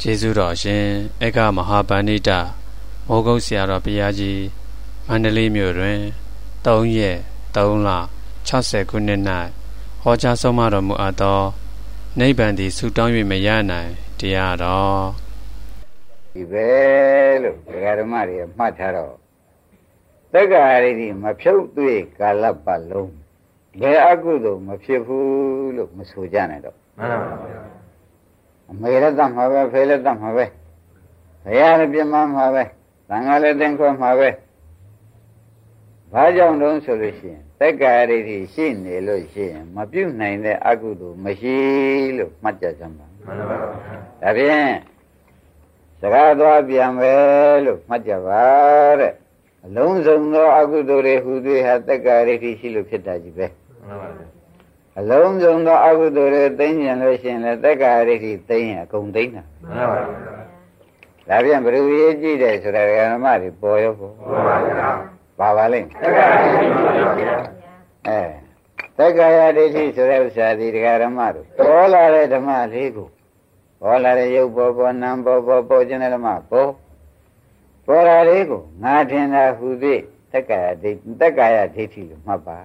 ကျေးဇူးတော်ရှင်အေကမဟာပဏိတမောဂုတ်ဆရာတော်ဘုရားကြီးမန္တလေးမြို့တွင်3ရက်3လ60ခုနှစ်၌ဟောကြားဆုံးမတော်မူအပ်သောနိဗ္ဗာန်သည်ဆုတောင်း၍မရနိုင်တရားတော်ဒီပဲလို့ဒကာဓမ္မတွေမှတ်ထားတော့တက္ကရာရီမဖြုတ်တွေ့ကာလပတ်လုံးဘယ်အကုသို့မဖြစ်ဘူးလို့မဆိုကြနဲ့တော့မှန်ပါဗျာ အမေလည်းတတ်မှာပဲဖေလည်းတတ်မှာပဲဘုရားလည်းပြမမှာပဲသံဃာလည်းသင်္ခွဲမှာပဲဘာကြောင့်တုံးဆိုလို့ရှိရင်တက္ကရာရီရှိနေလို့ရှိရင်မပြုတ်နိုင်တဲ့အကုသို့မရှိလို့မှတ်ကြစမ်းပါမှန်ပါဗျာဒါဖြင့်စကားသွားပြန်ပဲလို့မှတ်ကြပါတဲ့အလုံးစုံသောအကုသိုလ်တွေဟူသည်ဟာတက္ကရာရီရှိလို့ဖြစ်တာကြီးပဲမှန်ပါဗျာ အလုံးစုံသောအကုသိုလ်တွေသိဉ္ဇဉ်လို့ရှိရင်လည်းတက္ကရာရိသိဉ္ဇဉ်အကုန်သိဉ္ဇာမှန်ပါဗျာဒါပြန်ဘယ်လိုရေးကြည့်တယ်ဆိုတာဓမ္မတွေပေါ်ရောပေါ်ပါဗျာပါပါလိမ့်တက္ကရာရိပါဗျာအဲတက္ကရာဒိဋ္ဌိဆိုတဲ့ဥစ္စာဒီဓမ္မတို့ပေါ်လာတဲ့ဓမ္မလေးကိုပေါ်လာတဲ့ရုပ်ပေါ်ပေါ်နာမ်ပေါ်ပေါ်ပေါ်ခြင်းတဲ့ဓမ္မပေါ်ပေါ်လာလေးကိုငါထင်တာဟူသည်တက္ကရာဒိဋ္ဌိတက္ကရာဒိဋ္ဌိလို့မှတ်ပါ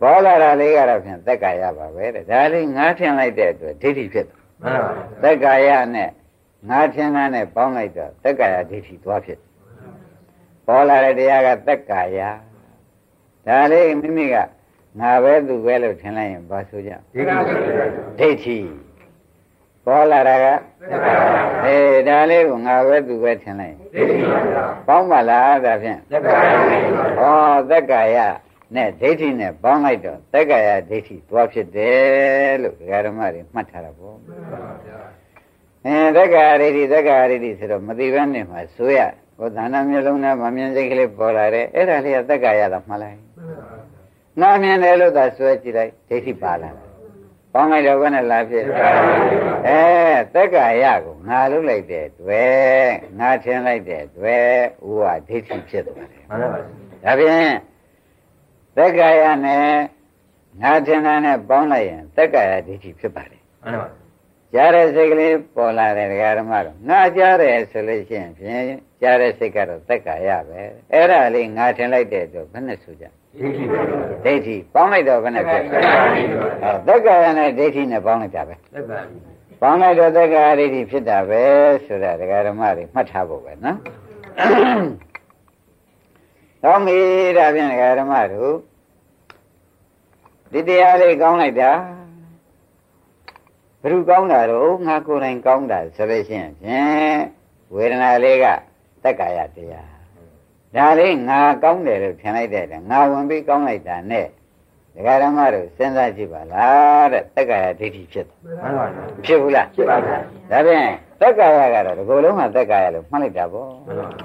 ပေါ်လာတာလေးကတော့ဖြင့်သက်ကာယပါပဲတဲ့ဒါလေးငါးထင်လိုက်တဲ့အတွက်ဒိဋ္ဌိဖြစ်တယ်မှန်ပါပါသက်ကာယနဲ့ငါးထင်တာနဲ့ပေါင်းလိုက်တော့သက်ကာယဒိဋ္ဌိသွားဖြစ်ပေါ်လာတဲ့တရားကသက်ကာယဒါလေးမိမိကငါပဲသူပဲလို့ထင်လိုက်ရင်ဘာဆိုကြဒိဋ္ဌိဒိဋ္ဌိပေါ်လာတာကအေးဒါလေးကိုငါပဲသူပဲထင်လိုက်ပေါင်းပါလားဒါဖြင့်သက်ကာယဩသက်ကာယ နဲ့ဒိဋ္ဌိနဲ့ပေါင်းလိုက်တော့သက္ကာယဒိဋ္ဌိသွားဖြစ်တယ်လို့ဒကာဓမ္မတွေမှတ်ထားတာပေါ့အဲသက္ကာယဒိဋ္ဌိသက္ကာယဒိဋ္ဌိဆိုတော့မသိဘဲနဲ့မှဆိုရဟောဒါနမျိုးလုံးနဲ့မမြင်စိတ်ကလေးပေါ်လာတယ်အဲ့ဒါလေးကသက္ကာယသာမှတ်လိုက်နာမြင်တယ်လို့သာဆွဲကြည့်လိုက်ဒိဋ္ဌိပါလာတယ်ပေါင်းလိုက်တော့ဘယ်နဲ့လာဖြစ်အဲသက္ကာယကိုငါလုံးလိုက်တဲ့တွေ့ငါထင်လိုက်တဲ့တွေ့ဥဝဒိဋ္ဌိဖြစ်သွားတယ်မှန်ပါပါဒါဖြင့် သက္ကာယနဲ့ငါထင်တာနဲ့ပေါင်းလိုက်ရင်သက္ကာယဒိဋ္ဌိဖြစ်ပါလေမှန်ပါကြားတဲ့စိတ်ကလေးပေါ်လာတယ်ဒကာဓမ္မတော့ငါကြားတယ်ဆိုလို့ရှိရင်ဖြင့်ကြားတဲ့စိတ်ကတော့သက္ကာယပဲအဲ့ဒါလေးငါထင်လိုက်တဲ့အတွက်ဘယ်နဲ့ဆိုကြဒိဋ္ဌိပေါင်းလိုက်တော့ဘယ်နဲ့ဖြစ်သက္ကာယနဲ့ဒိဋ္ဌိနဲ့ပေါင်းလိုက်တာပဲသက္ကာပေါင်းလိုက်တော့သက္ကာယဒိဋ္ဌိဖြစ်တာပဲဆိုတာဒကာဓမ္မတွေမှတ်ထားဖို့ပဲနော် ကောင်းပြီဒါဖြင့်ဓမ္မတို့ဒီတရားလေးကောင်းလိုက်တာဘယ်လိုကောင်းတာတော့ငါကိုယ်တိုင်ကောင်းတာဆိုလို့ရှိရင်ဖြင့်ဝေဒနာလေးကတက္ကာယတရားဒါလေးငါကောင်းတယ်လို့ထင်လိုက်တဲ့ငါဝင်ပြီးကောင်းလိုက်တာနဲ့ဒကာဓမ္မတို့စဉ်းစားကြည့်ပါလားတဲ့တက္ကာယဒိဋ္ဌိဖြစ်တယ်မှန်ပါပါဖြစ်ဘူးလားဖြစ်ပါပါဒါဖြင့် တက္ကာယကတော့ဒီကိုယ်လုံးကတက္ကာယလို့မှတ်လိုက်တာပေါ့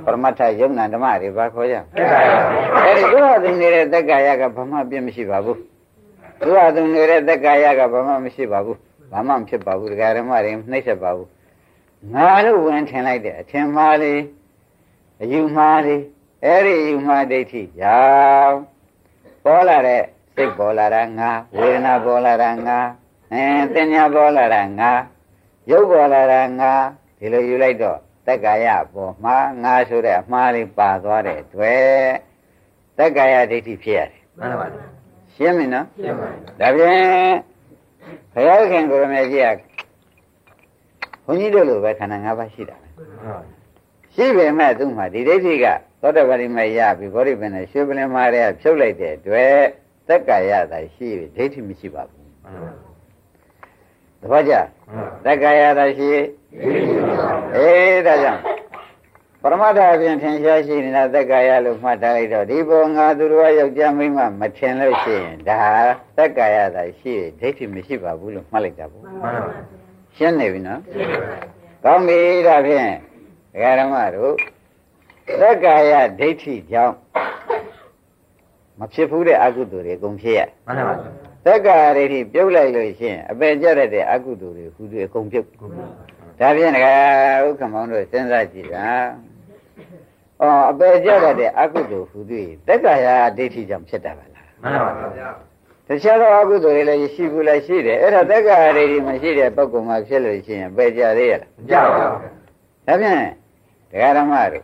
ပရမတ္ထယုံနာဓမ္မတွေဘာခေါ်ကြတက္ကာယအဲဒီသူ့အသိနေတဲ့တက္ကာယကဘာမှပြည့်မရှိပါဘူးသူ့အသိနေတဲ့တက္ကာယကဘာမှမရှိပါဘူးဘာမှမဖြစ်ပါဘူးဒကာဓမ္မတွေနှိမ့်ဆက်ပါဘူးငါလို့ဝင်ထင်လိုက်တဲ့အထင်မှားလေးအယူမှားလေးအဲ့ဒီယူမှားဒိဋ္ဌိကြောင့်ပေါ်လာတဲ့စိတ်ပေါ်လာတာငါဝေဒနာပေါ်လာတာငါအဲတင်ညာပေါ်လာတာငါ ရုပ်ပေါ်လာတာငါဒီလိုယူလိုက်တော့တက္ကာယပေါ်မှာငါဆိုတဲ့အမှားလေးပါသွားတဲ့တွေ့တက္ကာယဒိဋ္ဌိဖြစ်ရတယ်မှန်ပါပါရှင်းပြီနော်ရှင်းပါပြီဒါဖြင့်ဘုရားခင်ကိုရမေကြီးကဘုန်းကြီးတို့လိုပဲခန္ဓာ၅ပါးရှိတာရှိပေမဲ့သူ့မှာဒီဒိဋ္ဌိကသောတပတိမရပြီဘောဓိပင်နဲ့ရွှေပလင်မာရဲဖြုတ်လိုက်တဲ့တွေ့တက္ကာယသာရှိပြီဒိဋ္ဌိမရှိပါဘူး တပည့်ကြတက္ကာယသာရှိအေးဒါကြောင့်ပရမတ္ထအပြင်ထင်ရှားရှိနေတာတက္ကာယလို့မှတ်ထားလိုက်တော့ဒီဘောငါသူတော်ယောက်ျားမိန်းမမထင်လို့ရှိရင်ဒါတက္ကာယသာရှိဒိဋ္ဌိမရှိပါဘူးလို့မှတ်လိုက်တာပေါ့ရှင်းနေပြီနော်ကောင်းပြီဒါဖြင့်ဒကာဓမ္မတို့တက္ကာယဒိဋ္ဌိကြောင့်မဖြစ်ဘူးတဲ့အကုသိုလ်တွေအကုန်ဖြစ်ရမှန်ပါပါ သက္ကာရိဋ္ဌိပြုတ်လိုက်လို့ရှိရင်အပယ်ကျရတဲ့အကုသိုလ်တွေဟူတွေအကုန်ပြုတ်ဒါဖြင့်ဒကာဥက္ကမောင်တို့စဉ်းစားကြည့်တာအော်အပယ်ကျရတဲ့အကုသိုလ်ဟူတွေသက္ကာယဒိဋ္ဌိကြောင့်ဖြစ်တာပါလားမှန်ပါပါဗျာတခြားသောအကုသိုလ်တွေလည်းရှိဘူးလားရှိတယ်အဲ့ဒါတက္ကရာတွေမရှိတဲ့ပုဂ္ဂိုလ်မှဖြစ်လို့ရှိရင်ပယ်ကြသေးရလားမကြပါဘူးဒါဖြင့်ဒကာဓမ္မတွေ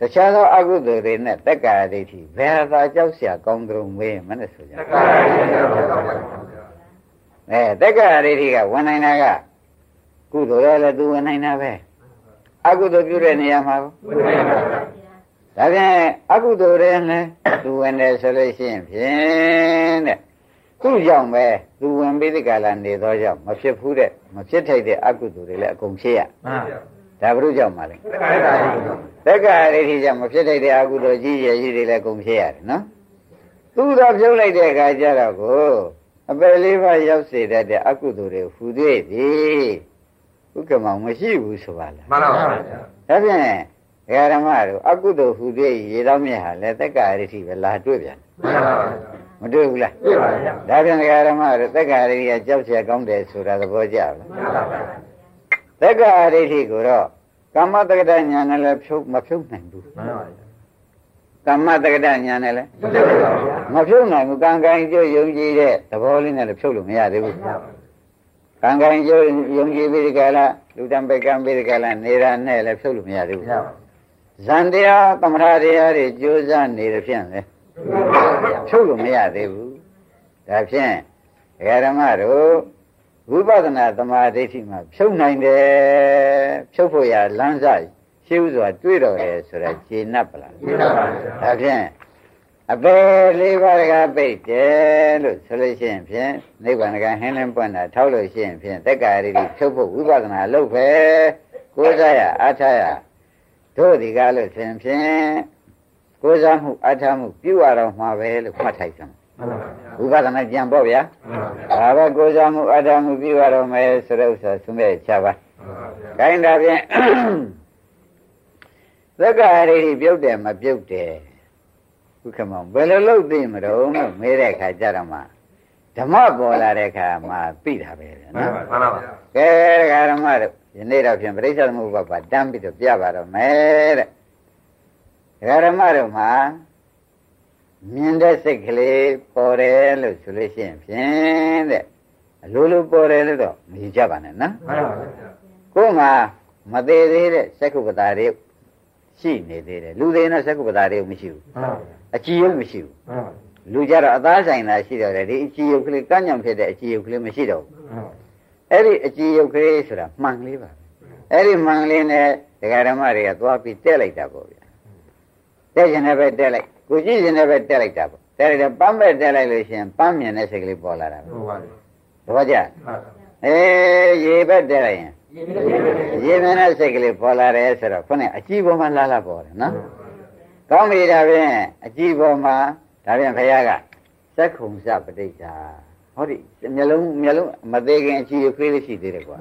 တခြားသောအကုသိုလ်တွေနဲ့တက္ကရာဒိဋ္ဌိဘယ်ဟာကြောက်เสียကောင်းကြုံမေးမနဲ့ဆိုကြ တက္ကရာရှိတယ်ဗျာ အဲတက္ကရာဒိဋ္ဌိကဝင်နိုင်တာကကုသိုလ်ရလည်းသူဝင်နိုင်တာပဲအကုသိုလ်ပြုတဲ့နေရာမှာကို ဝင်နိုင်ပါဗျာ ဒါဖြင့်အကုသိုလ်တွေလည်းသူဝင်တယ်ဆိုလို့ရှိရင်ဖြင့်တဲ့သူ့ကြောင့်ပဲသူဝင်ပြီးဒီကလာနေသောကြောင့်မဖြစ်ဘူးတဲ့မဖြစ်ထိုက်တဲ့အကုသိုလ်တွေလည်းအကုန်ဖြစ်ရ မှန်ပါဗျာ ဒါဘုရုကြောင့်ပါလေ တက္ကရာရှိတယ်တက္ကရာဒိဋ္ဌိကြောင့်မဖြစ်ထိုက်တဲ့အကုသိုလ်ကြီးရည်ကြီးတွေလည်းအကုန်ဖြစ်ရတယ်နော်သူတော့ပြုတ်လိုက်တဲ့အခါကျတော့ကိုအပယ်လေးပါးရောက်စေတတ်တဲ့အကုသိုလ်တွေဟူသေးသည်ဥက္ကမောင်မရှိဘူးဆိုပါလား မှန်ပါဗျာ ဒါဖြင့်ဒကာဓမ္မတို့အကုသိုလ်ဟူသေးရေတော်မြတ်ဟာလည်းတက္ကရာဒိဋ္ဌိပဲလာတွေ့ပြန် မှန်ပါဗျာ မတွေ့ဘူးလား တွေ့ပါဗျာ ဒါဖြင့်ဒကာဓမ္မတို့တက္ကရာဒိဋ္ဌိကကြောက်เสียကောင်းတယ်ဆိုတာသဘောကျလား မှန်ပါဗျာ တက္ကရာဒိဋ္ဌိကိုတော့ကမ္မတက္ကဋညာနဲ့လည်းဖြုတ်မဖြုတ်နိုင်ဘူးမှန်ပါဗျာကမ္မတက္ကဋညာနဲ့လည်းမတွေ့ပါဗျာမဖြုတ်နိုင်ဘူးကံကံကျိုးယုံကြည်တဲ့သဘောလေးနဲ့လည်းဖြုတ်လို့မရသေးဘူးကံကံကျိုးယုံကြည်ပြီးဒီကလာလူတံပေကံပြီးဒီကလာနေတာနဲ့လည်းဖြုတ်လို့မရသေးဘူးရပါဇန်တရားသမထတရားတွေကြိုးစားနေတဲ့ဖြင့်လေဖြုတ်လို့မရသေးဘူးဒါဖြင့်ဒကာဓမ္မတို့ ဝိပဿနာသမာဓိဋ္ဌိမှာဖြုတ်နိုင်တယ်ဖြုတ်ဖို့ရလမ်းစာရှိဥစွာတွေ့တော်တယ်ဆိုတာခြေနှပ်ပလားရှင်းပါဗျာဒါဖြင့်အပေလေးပါးကပိတ်တယ်လို့ဆိုလို့ရှိရင်ဖြင့်နိဗ္ဗာန်ကဟင်းလင်းပွင့်တာထောက်လို့ရှိရင်ဖြင့်တက္ကရာရီဖြုတ်ဖို့ဝိပဿနာလုပ်ပဲကိုးစားရအားထားရတို့ဒီကားလို့ဆိုရင်ဖြင့်ကိုးစားမှုအားထားမှုပြုရတော့မှာပဲလို့မှတ်ထိုက်စမ်းမှန်ပါဗျာ ဝိပဿနာကြံပေါ့ဗျာမှန်ပါဗျာဒါပဲကိုးစားမှုအားထားမှုပြုရတော့မယ်ဆိုတဲ့ဥစ္စာသုံးမဲ့ချပါမှန်ပါဗျာခိုင်းတာဖြင့်သက္ကာရိတိပြုတ်တယ်မပြုတ်တယ်ဘုခမောင်ဘယ်လိုလုပ်သိမတော့လို့မေးတဲ့အခါကျတော့မှဓမ္မပေါ်လာတဲ့အခါမှသိတာပဲဗျာမှန်နော်ပါမှန်ပါဗျာကဲဒကာဓမ္မတို့ယနေ့တော့ဖြင့်ပရိစ္ဆေသမုပ္ပါပါတန်းပြီးတော့ပြပါတော့မယ်တဲ့ဒကာဓမ္မတို့မှာ မြင်တဲ့စိတ်ကလေးပေါ်တယ်လို့ဆိုလို့ရှိရင်ဖြင့်တဲ့အလိုလိုပေါ်တယ်လို့တော့မကြည့်ကြပါနဲ့နော်မှန်ပါဗျာကိုယ်မှာမသေးသေးတဲ့စက္ကုပ္ပတာတွေရှိနေသေးတယ်လူသေးတဲ့စက္ကုပ္ပတာတွေမရှိဘူးမှန်ပါဗျာအကြည်ရုပ်မရှိဘူးမှန်ပါလူကြတော့အသားဆိုင်တာရှိတော့တယ်ဒီအကြည်ရုပ်ကလေးကန့်ညံဖြစ်တဲ့အကြည်ရုပ်ကလေးမရှိတော့ဘူးမှန်ပါအဲ့ဒီအကြည်ရုပ်ကလေးဆိုတာမှန်လေးပါပဲအဲ့ဒီမှန်လေးနဲ့ဒကာဓမ္မတွေကသွားပြီးတက်လိုက်တာပေါ့ဗျာတက်ရင်လည်းပဲတက်လိုက် ကိုကြည့်ရင်လည်းပဲတက်လိုက်တာပေါ့တက်လိုက်တယ်ပန်းပဲတက်လိုက်လို့ရှိရင်ပန်းမြင်တဲ့စိတ်ကလေးပေါ်လာတာပဲဟုတ်ပါဗျာသဘောကျမှန်ပါအေးရေပဲတက်လိုက်ရင်ရေးနေတယ်ရေးနေတယ်ရေမင်းတဲ့စိတ်ကလေးပေါ်လာတယ်ဆိုတော့ခုနကအကြည့်ပေါ်မှာလာလာပေါ်တယ်နော်ကောင်းပြီဒါဖြင့်အကြည့်ပေါ်မှာဒါဖြင့်ခရကစက်ခုံစပဋိစ္ဆာဟောဒီမျက်လုံးမျက်လုံးမသေးခင်အကြည့်ရုပ်ကလေးလေးရှိသေးတယ်ကွာ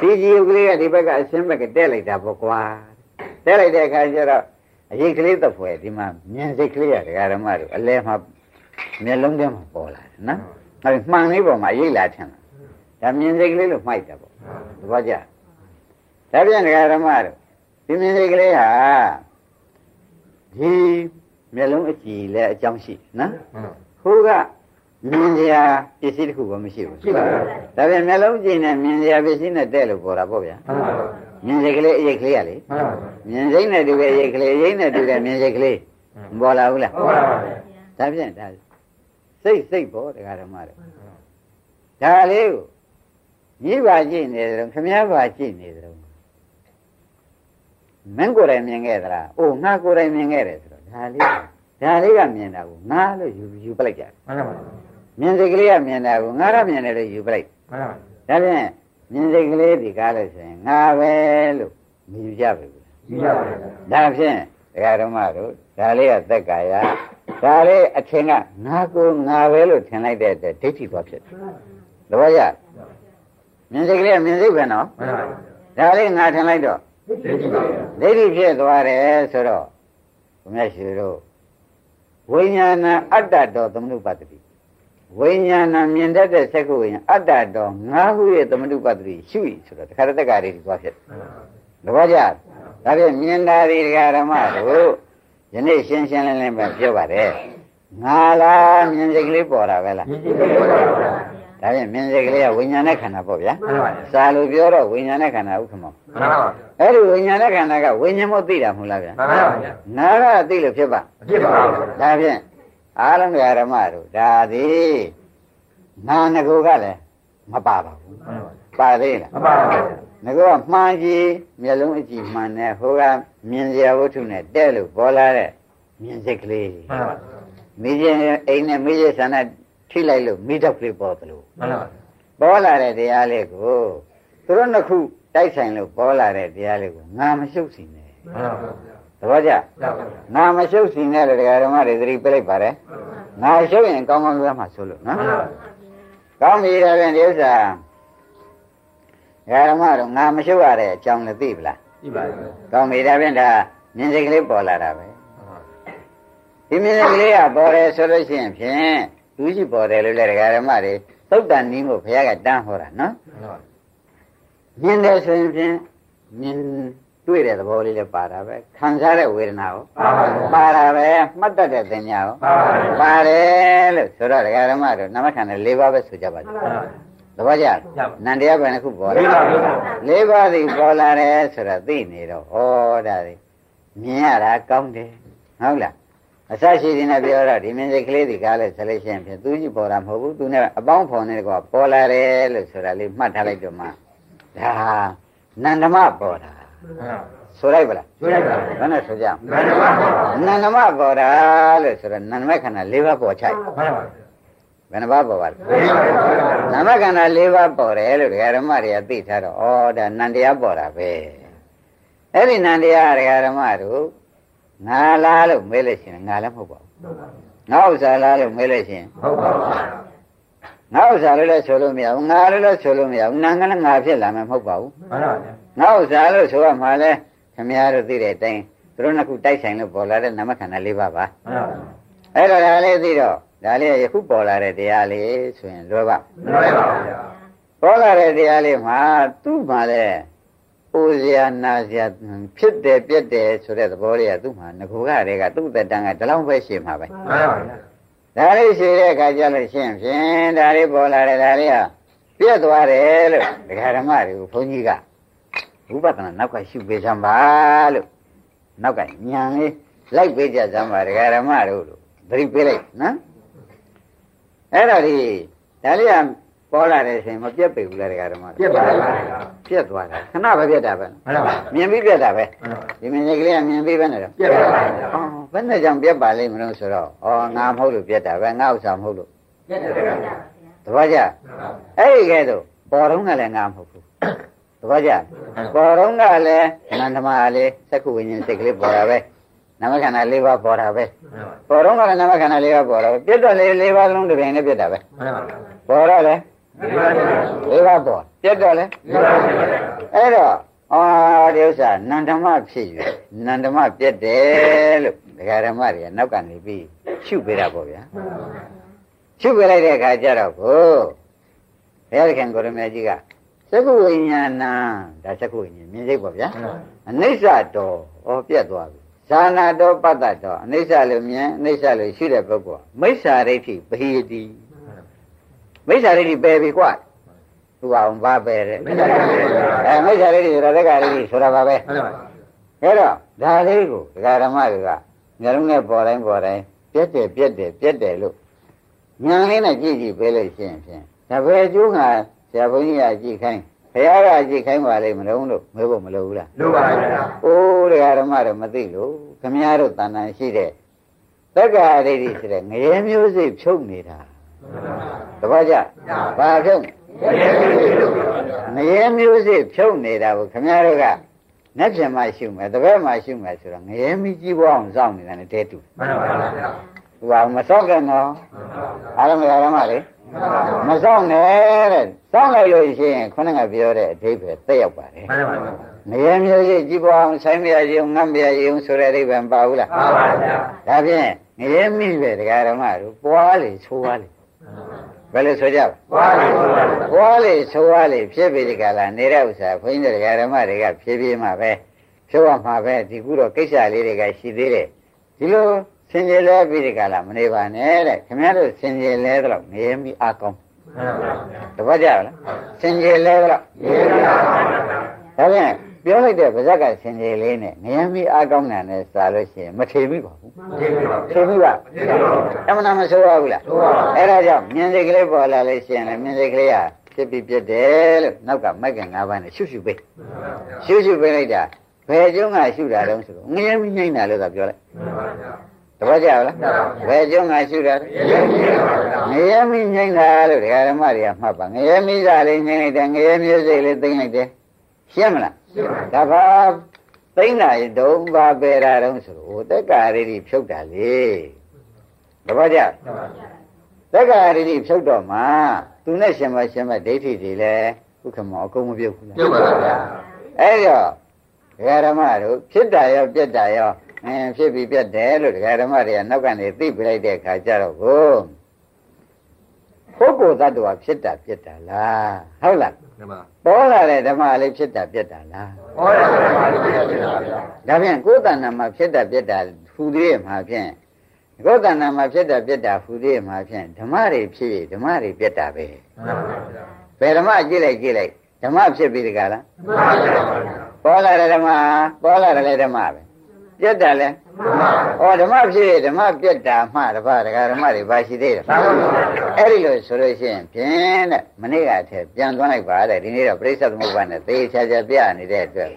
ဒီကြည့်ရုပ်ကလေးကဒီဘက်ကအရှင်းဘက်ကတက်လိုက်တာပေါ့ကွာတက်လိုက်တဲ့အခါကျတော့ အရေးကလေးတော့ဖွယ်ဒီမှာမြင်စိတ်ကလေးရဒကာဓမ္မတို့အလဲမှာမျက်လုံးထဲမှာပေါ်လာတယ်နော်အဲဒီမှန်လေးပေါ်မှာအရေးလာထင်တာဒါမြင်စိတ်ကလေးလို့မှိုက်တာပေါ့သဘောကျဒါပြန်ဒကာဓမ္မတို့ဒီမြင်စိတ်ကလေးဟာဒီမျက်လုံးအကြည်လည်းအကြောင်းရှိနော်မှန်ပါဟိုကမြင်စရာပစ္စည်းတစ်ခုမှမရှိဘူးရှိပါဗျာဒါပြန်မျက်လုံးကြည့်နေမြင်စရာပစ္စည်းနဲ့တဲ့လို့ပေါ်တာပေါ့ဗျာမှန်ပါဗျာ မြင်စိတ်ကလေးအရေးကလေးရလေမှန်ပါဗျာမြင်စိတ်နဲ့တူတဲ့အရေးကလေးအရေးနဲ့တူတဲ့မြင်စိတ်ကလေးမပေါ်လာဘူးလားဟုတ်ပါဗျာဒါပြန်ဒါစိတ်စိတ်ပေါ့ဒကာဓမ္မတို့ဒါလေးကိုကြီးပါကြည့်နေတယ်ခမည်းပါကြည့်နေတယ်မင်းကိုယ်တိုင်မြင်ခဲ့သလား။အိုးငါကိုယ်တိုင်မြင်ခဲ့တယ်ဆိုတော့ဒါလေးဒါလေးကမြင်တာကိုငါလို့ယူယူပလိုက်ကြတယ်မှန်ပါဗျာ။မြင်စိတ်ကလေးကမြင်တာကိုငါကမြင်တယ်လို့ယူပလိုက်မှန်ပါဗျာ။ဒါဖြင့် မြင်စိတ်ကလေးဒီကားလို့ဆိုရင်ငါပဲလို့မယူကြဘူးယူရပါဗျာ။ဒါဖြင့်ဒကာဓမ္မတို့ဒါလေးကသက်ကာယဒါလေးအထင်ကငါကိုငါပဲလို့ထင်လိုက်တဲ့အတွက်ဒိဋ္ဌိသွားဖြစ်တယ်။သဘောကျ။မြင်စိတ်ကလေးကမြင်စိတ်ပဲနော်မှန်ပါဗျာ။ဒါလေးငါထင်လိုက်တော့ဒိဋ္ဌိပါဗျာဒိဋ္ဌိဖြစ်သွားတယ်ဆိုတော့ဘုရားရှင်တို့ဝိညာဏအတ္တတော်သမနုပတ္တိ ဝိညာဏမြင်တတ်တဲ့စက္ကုဝိညာဉ်အတ္တတော်ငါဟုရဲ့သမနုပတ္တိရှု၏ဆိုတော့တခါတက်ကလေးဒီသွားဖြစ်တပည့်ကြဒါဖြင့်မြင်တာဒီဒကာဓမ္မတို့ယနေ့ရှင်းရှင်းလင်းလင်းပဲပြောပါတယ်ငါလားမြင်စိတ်ကလေးပေါ်တာပဲလားမြင်ကြည့်လို့ပါဗျာဒါဖြင့်မြင်စိတ်ကလေးကဝိညာဉ်နဲ့ခန္ဓာပေါ့ဗျာမှန်ပါဗျာစာလို့ပြောတော့ဝိညာဉ်နဲ့ခန္ဓာဥက္ကမောမှန်ပါဗျာအဲ့ဒီဝိညာဉ်နဲ့ခန္ဓာကဝိညာဉ်မို့သိတာမဟုတ်လားဗျာမှန်ပါဗျာနာကသိလို့ဖြစ်ပါမဖြစ်ပါဘူးဗျာဒါဖြင့် အားလုံးဓမ္မတို့ဒါသည်နာငကိုကလည်းမပါပါဘူးမှန်ပါပါသေးလားမပါဘူးဗျာငကောကမှန်ကြီးမျက်လုံးအကြည့်မှန်တဲ့ဟိုကမြင်စရာဝတ္ထုနဲ့တဲ့လို့ပေါ်လာတဲ့မြင်စိတ်ကလေးမှန်ပါမိချင်းအိမ်နဲ့မိချင်းဆန္ဒထိလိုက်လို့မိတော့ကလေးပေါ်သလိုမှန်ပါပေါ်လာတဲ့တရားလေးကိုသူတို့နှစ်ခုတိုက်ဆိုင်လို့ပေါ်လာတဲ့တရားလေးကိုငါမရှုပ်စီနဲ့မှန်ပါ သဘောကျရပါဗျာငါမရှုပ်စီနဲ့လို့တရားဓမ္မတွေသတိပြလိုက်ပါတယ်ငါရှုပ်ရင်ကောင်းကောင်းပြောမှဆိုလို့နော်မှန်ပါကောင်းပြီဒါပြန်ဒီဥစ္စာဓမ္မတော့ငါမရှုပ်ရတဲ့အကြောင်းလည်းသိပလားကြည့်ပါဗျာကောင်းပြီဒါပြန်ဒါမြင်စိတ်ကလေးပေါ်လာတာပဲဒီမြင်စိတ်ကလေးကပေါ်တယ်ဆိုလို့ရှိရင်ဖြင့်လူကြီးပေါ်တယ်လို့လည်းဓမ္မတွေသုတ်တန်နီးမို့ဘုရားကတန်းဟောတာနော်မှန်ပါမြင်တယ်ဆိုရင်ဖြင့်မြင် တွေ့တဲ့သဘောလေးလည်းပါတာပဲခံစားတဲ့ဝေဒနာကိုပါပါပါတာပဲမှတ်တတ်တဲ့သင်ညာကိုပါပါပါတယ်လို့ဆိုတော့ဒကာဓမ္မတို့နမခန္ဓာ၄ပါးပဲဆိုကြပါစို့မှန်ပါသဘောကျရပါနန္တရားဘယ်နှခုပေါ်လဲလေးပါလေးပါ၄ပါးစီပေါ်လာတယ်ဆိုတာသိနေတော့ဩဒါတွေမြင်ရတာကောင်းတယ်ဟုတ်လားအစရှိတဲ့နဲ့ပြောတော့ဒီမြင်စိတ်ကလေးဒီကားလဲဆက်လို့ရှိရင်ဖြင့်သူကြီးပေါ်တာမဟုတ်ဘူးသူနဲ့အပေါင်းဖော်နေကောပေါ်လာတယ်လို့ဆိုတာလေးမှတ်ထားလိုက်တော့မှဒါနန္ဒမပေါ်တာမှန်ပါ ဆိုလိုက်ပါလားကျွေးလိုက်ပါဘယ်နဲ့ဆိုကြမှန်ပါပါနန္ဒမပေါ်တာလို့ဆိုတော့နန္ဒမခန္ဓာ၄ပါးပေါ်ချိုက်မှန်ပါဘယ်နှပါးပေါ်ပါလဲလေးပါပါနာမခန္ဓာ၄ပါးပေါ်တယ်လို့ဒကာဓမ္မတွေကသိထားတော့ဩဒါနန္တရားပေါ်တာပဲအဲ့ဒီနန္တရားဒကာဓမ္မတို့ငါလားလို့မေးလို့ရှိရင်ငါလည်းမဟုတ်ပါဘူးငါဥစ္စာလားလို့မေးလို့ရှိရင်ဟုတ်ပါပါငါဥစ္စာလို့လည်းဆိုလို့မရဘူးငါလို့လည်းဆိုလို့မရဘူးနာငါလည်းငါဖြစ်လာမယ်မဟုတ်ပါဘူးမှန်ပါဗျာ ငါဥစ္စာလို့ဆိုရမှာလဲခင်ဗျားတို့သိတဲ့အတိုင်းသူတို့နှစ်ခုတိုက်ဆိုင်လို့ပေါ်လာတဲ့နာမခန္ဓာ၄ပါးပါမှန်ပါအဲ့တော့ဒါလေးသိတော့ဒါလေးကယခုပေါ်လာတဲ့တရားလေးဆိုရင်လွယ်ပါမလွယ်ပါဘူးဗျာပေါ်လာတဲ့တရားလေးမှာသူ့မှာလဲပူဇာနာဇာဖြစ်တယ်ပြက်တယ်ဆိုတဲ့သဘောလေးကသူ့မှာငကူကတွေကသူ့တက်တန်းကဒီလောက်ပဲရှင်းမှာပဲမှန်ပါဗျာဒါလေးရှင်းတဲ့အခါကျလို့ရှင်းဖြင့်ဒါလေးပေါ်လာတဲ့ဒါလေးကပြက်သွားတယ်လို့ဒကာဓမ္မတွေကိုဘုန်းကြီးက ဝိပဿနာနောက်ကရှုပေးစမ်းပါလို့နောက်ကညံလေးလိုက်ပေးကြစမ်းပါဒကာဓမ္မတို့လို့သတိပေးလိုက်နော်အဲ့ဒါဒီဒါလေးကပေါ်လာတဲ့ချိန်မပြက်ပေဘူးလားဒကာဓမ္မတို့ပြက်ပါဗျာပြက်သွားတာခဏပဲပြက်တာပဲမှန်ပါမြင်ပြီးပြက်တာပဲမှန်ပါဒီမြင်ကြီးကလေးကမြင်ပြီးပဲနေတော့ပြက်ပါဗျာအော်ဘယ်နဲ့ကြောင့်ပြက်ပါလိမ့်မလို့ဆိုတော့ဩငါမဟုတ်လို့ပြက်တာပဲငါဥစ္စာမဟုတ်လို့ပြက်တယ်ဗျာတပည့်ကြအဲ့ဒီကဲတော့ပေါ်တော့ကလည်းငါမဟုတ်ဘူး တပည့်ကြပေါ်တော့ကလည်းနန္ဒမလေးသက္ကုဝိညာဉ်စိတ်ကလေးပေါ်တာပဲနမခန္ဓာ၄ပါးပေါ်တာပဲပေါ်တော့ကလည်းနမခန္ဓာ၄ပါးပေါ်တာပဲပြက်တော့လေ၄ပါးလုံးတစ်ပြိုင်နဲ့ပြက်တာပဲမှန်ပါပေါ်တော့လေလေးပါဗျာ၄ပါးပေါ်ပြက်တော့လေလေးပါဗျာအဲ့တော့အော်ဒီဥစ္စာနန္ဒမဖြစ်ယူနန္ဒမပြက်တယ်လို့ဒကာဓမ္မတွေကနောက်ကနေပြီးရှုပေးတာပေါ့ဗျာရှုပေးလိုက်တဲ့အခါကျတော့ကိုဘုရားခင်ကိုရမေကြီးက သက္ကုဝိညာဏဒါသက္ကုဝိညာဉ်မြင်စိတ်ပေါ့ဗျာအနိစ္စတော်ဩပြက်သွားပြီဇာနာတော်ပတ္တတော်အနိစ္စလို့မြင်အနိစ္စလို့ရှုတဲ့ပုဂ္ဂိုလ်မိစ္ဆာဒိဋ္ဌိပဟိယတိမိစ္ဆာဒိဋ္ဌိပယ်ပြီကွာသူအောင်ဘာပယ်တဲ့မိစ္ဆာဒိဋ္ဌိပယ်ပြီအဲမိစ္ဆာဒိဋ္ဌိဆိုတာတက္ကရာဒိဋ္ဌိဆိုတာပါပဲမှန်ပါအဲ့တော့ဒါလေးကိုဒကာဓမ္မတွေကမျက်လုံးနဲ့ပေါ်တိုင်းပေါ်တိုင်းပြက်တယ်ပြက်တယ်ပြက်တယ်လို့ဉာဏ်လေးနဲ့ကြည့်ကြည့်ပေးလို့ရှိရင်ဖြင့်ဒါပဲအကျိုးငါ ဆရာဘုန်းကြီးကကြည့်ခိုင်းဘုရားကကြည့်ခိုင်းပါလိမ့်မလို့လို့မေးဖို့မလိုဘူးလားလို့ပါဗျာအိုးဒကာဓမ္မတွေမသိလို့ခမည်းတော်တဏ္ဍာရှိတဲ့တက္ကရာဒိဋ္ဌိဆိုတဲ့ငရဲမျိုးစိတ်ဖြုတ်နေတာတပတ်ကြဘာဖြုတ်ငရဲမျိုးစိတ်ဖြုတ်နေတာကိုခမည်းတော်ကနှက်ပြန်မှရှုမယ်တပည့်မှရှုမယ်ဆိုတော့ငရဲမီကြီးပွားအောင်စောင့်နေတာနဲ့တဲတူမှန်ပါဗျာသူကမစောင့်ကြတော့အားလုံးဓမ္မလေ မစောင့်နဲ့တဲ့စောင့်လိုက်လို့ရှိရင်ခုနကပြောတဲ့အဓိပ္ပာယ်သက်ရောက်ပါတယ်မှန်ပါဗျာငရဲမျိုးစိတ်ကြီးပွားအောင်ဆိုင်ပြရည်ငတ်ပြရည်ဆိုတဲ့အဓိပ္ပာယ်မပါဘူးလားမှန်ပါဗျာဒါဖြင့်ငရဲမိပဲတရားဓမ္မတို့ပွားလေဆိုးွားလေဘယ်လိုဆိုကြပွားလို့ပါပွားလေဆိုးွားလေဖြစ်ပြီးဒီကလာနေတဲ့ဥစ္စာခွင်းတဲ့တရားဓမ္မတွေကဖြည်းဖြည်းမှပဲဖြုတ်ရမှာပဲဒီခုတော့ကိစ္စလေးတွေကရှိသေးတယ်ဒီလို စင်ကြယ်လဲပြီးဒီကလာမနေပါနဲ့တဲ့ခင်ဗျားတို့စင်ကြယ်လဲတော့နေမိအကောင်းတပတ်ကြလားစင်ကြယ်လဲတော့ဒါပြန်ပြောလိုက်တဲ့ဗဇက်ကစင်ကြယ်လေးနဲ့နေမိအကောင်းတာနဲ့စာလို့ရှိရင်မထေမိပါဘူးထေမိပါအမှန်တမ်းမဆိုးရဘူးလားအဲ့ဒါကြောင့်မြင်စိတ်ကလေးပေါ်လာလို့ရှိရင်လည်းမြင်စိတ်ကလေးကဖြစ်ပြီးပြတ်တယ်လို့နောက်ကမိုက်က၅ပါးနဲ့ရှုရှုပေးရှုရှုပေးလိုက်တာဘယ်ကျုံးကရှုတာတုံးဆိုတော့ငရဲမနှိမ့်တာလို့သာပြောလိုက် တပည့်ကြလားဘယ်ကျုံးကရှုတာငရဲမနှိမ့်တာလို့ဒကာဓမ္မတွေကမှတ်ပါငရဲမိသားလေးနှိမ့်လိုက်တယ်ငရဲမျိုးစိတ်လေးသိမ့်လိုက်တယ်ရှင်းမလားဒါပါသိမ့်တာရတုံးပါပဲတာတုံးဆိုတော့တက္ကာရီတွေဖြုတ်တာလေတပည့်ကြတက္ကာရီတွေဖြုတ်တော့မှသူနဲ့ရှင်မရှင်မဒိဋ္ဌိတွေလည်းဥက္ကမောအကုန်မပြုတ်ဘူးလားပြုတ်ပါဗျာအဲ့တော့ဒကာဓမ္မတို့ဖြစ်တာရောပြက်တာရော အင်းဖြစ်ပြီးပြက်တယ်လို့ဒကာဓမ္မတွေကနောက်ကနေသိပြလိုက်တဲ့အခါကျတော့ကိုပုဂ္ဂိုလ်သတ္တဝါဖြစ်တာပြက်တာလားဟုတ်လားဓမ္မပေါ်လာတဲ့ဓမ္မလေးဖြစ်တာပြက်တာလားဟောတယ်ဓမ္မလေးပြည့်စုံပါဗျာဒါဖြင့်ကိုယ်တဏ္ဍာမှာဖြစ်တာပြက်တာဟူသေးရဲ့မှာဖြင့်ကိုယ်တဏ္ဍာမှာဖြစ်တာပြက်တာဟူသေးရဲ့မှာဖြင့်ဓမ္မတွေဖြစ်ပြီးဓမ္မတွေပြက်တာပဲမှန်ပါဗျာဘယ်ဓမ္မကြည့်လိုက်ကြည့်လိုက်ဓမ္မဖြစ်ပြီးတကလားမှန်ပါဗျာပေါ်လာတဲ့ဓမ္မပေါ်လာတယ်လေဓမ္မပဲ ပြတ်တယ်လေမှန်ပါဩဓမ္မဖြစ်ရင်ဓမ္မပြတ်တာမှတပါးဒကာဓမ္မတွေပါရှိသေးတယ်ဗျာအဲ့ဒီလိုဆိုလို့ရှိရင်ဖြင့်တဲ့မနေ့ကအထက်ပြန်သွားလိုက်ပါတဲ့ဒီနေ့တော့ပြိဿသမုပ္ပါနဲ့သေချာချာပြနေတဲ့အတွက်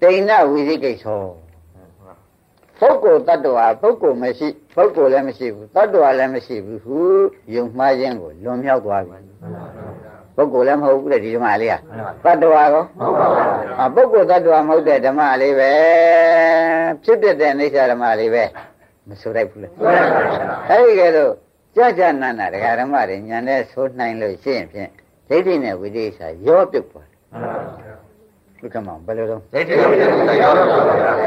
တိဏဝိသိကိစ္ဆောပုဂ္ဂိုလ်တ attva ပုဂ္ဂိုလ်မရှိပုဂ္ဂိုလ်လည်းမရှိဘူးတ attva လည်းမရှိဘူးဟုယုံမှားခြင်းကိုလွန်မြောက်သွားပြီ ပုဂ္ဂိုလ်လည်းမဟုတ်ဘူးတဲ့ဒီဓမ္မလေးကတ attva ကောဟုတ်ပါဗျာအပုဂ္ဂိုလ်တ attva မဟုတ်တဲ့ဓမ္မလေးပဲဖြစ်ဖြစ်တဲ့အိဋ္ဌဓမ္မလေးပဲမဆိုလိုက်ဘူးလေဟုတ်ပါဗျာအဲဒီကဲတော့ကြာကြာနာနာဒကာဓမ္မတွေညာနဲ့ဆိုနိုင်လို့ရှိရင်ဖြင့်ဒိဋ္ဌိနဲ့ဝိသေသရောပြုတ်သွားတယ်ဘုက္ကမောင်ဘယ်လိုတော့ဒိဋ္ဌိကိုပြည့်စုံတဲ့ရောက်တော့ပါဗျာကြ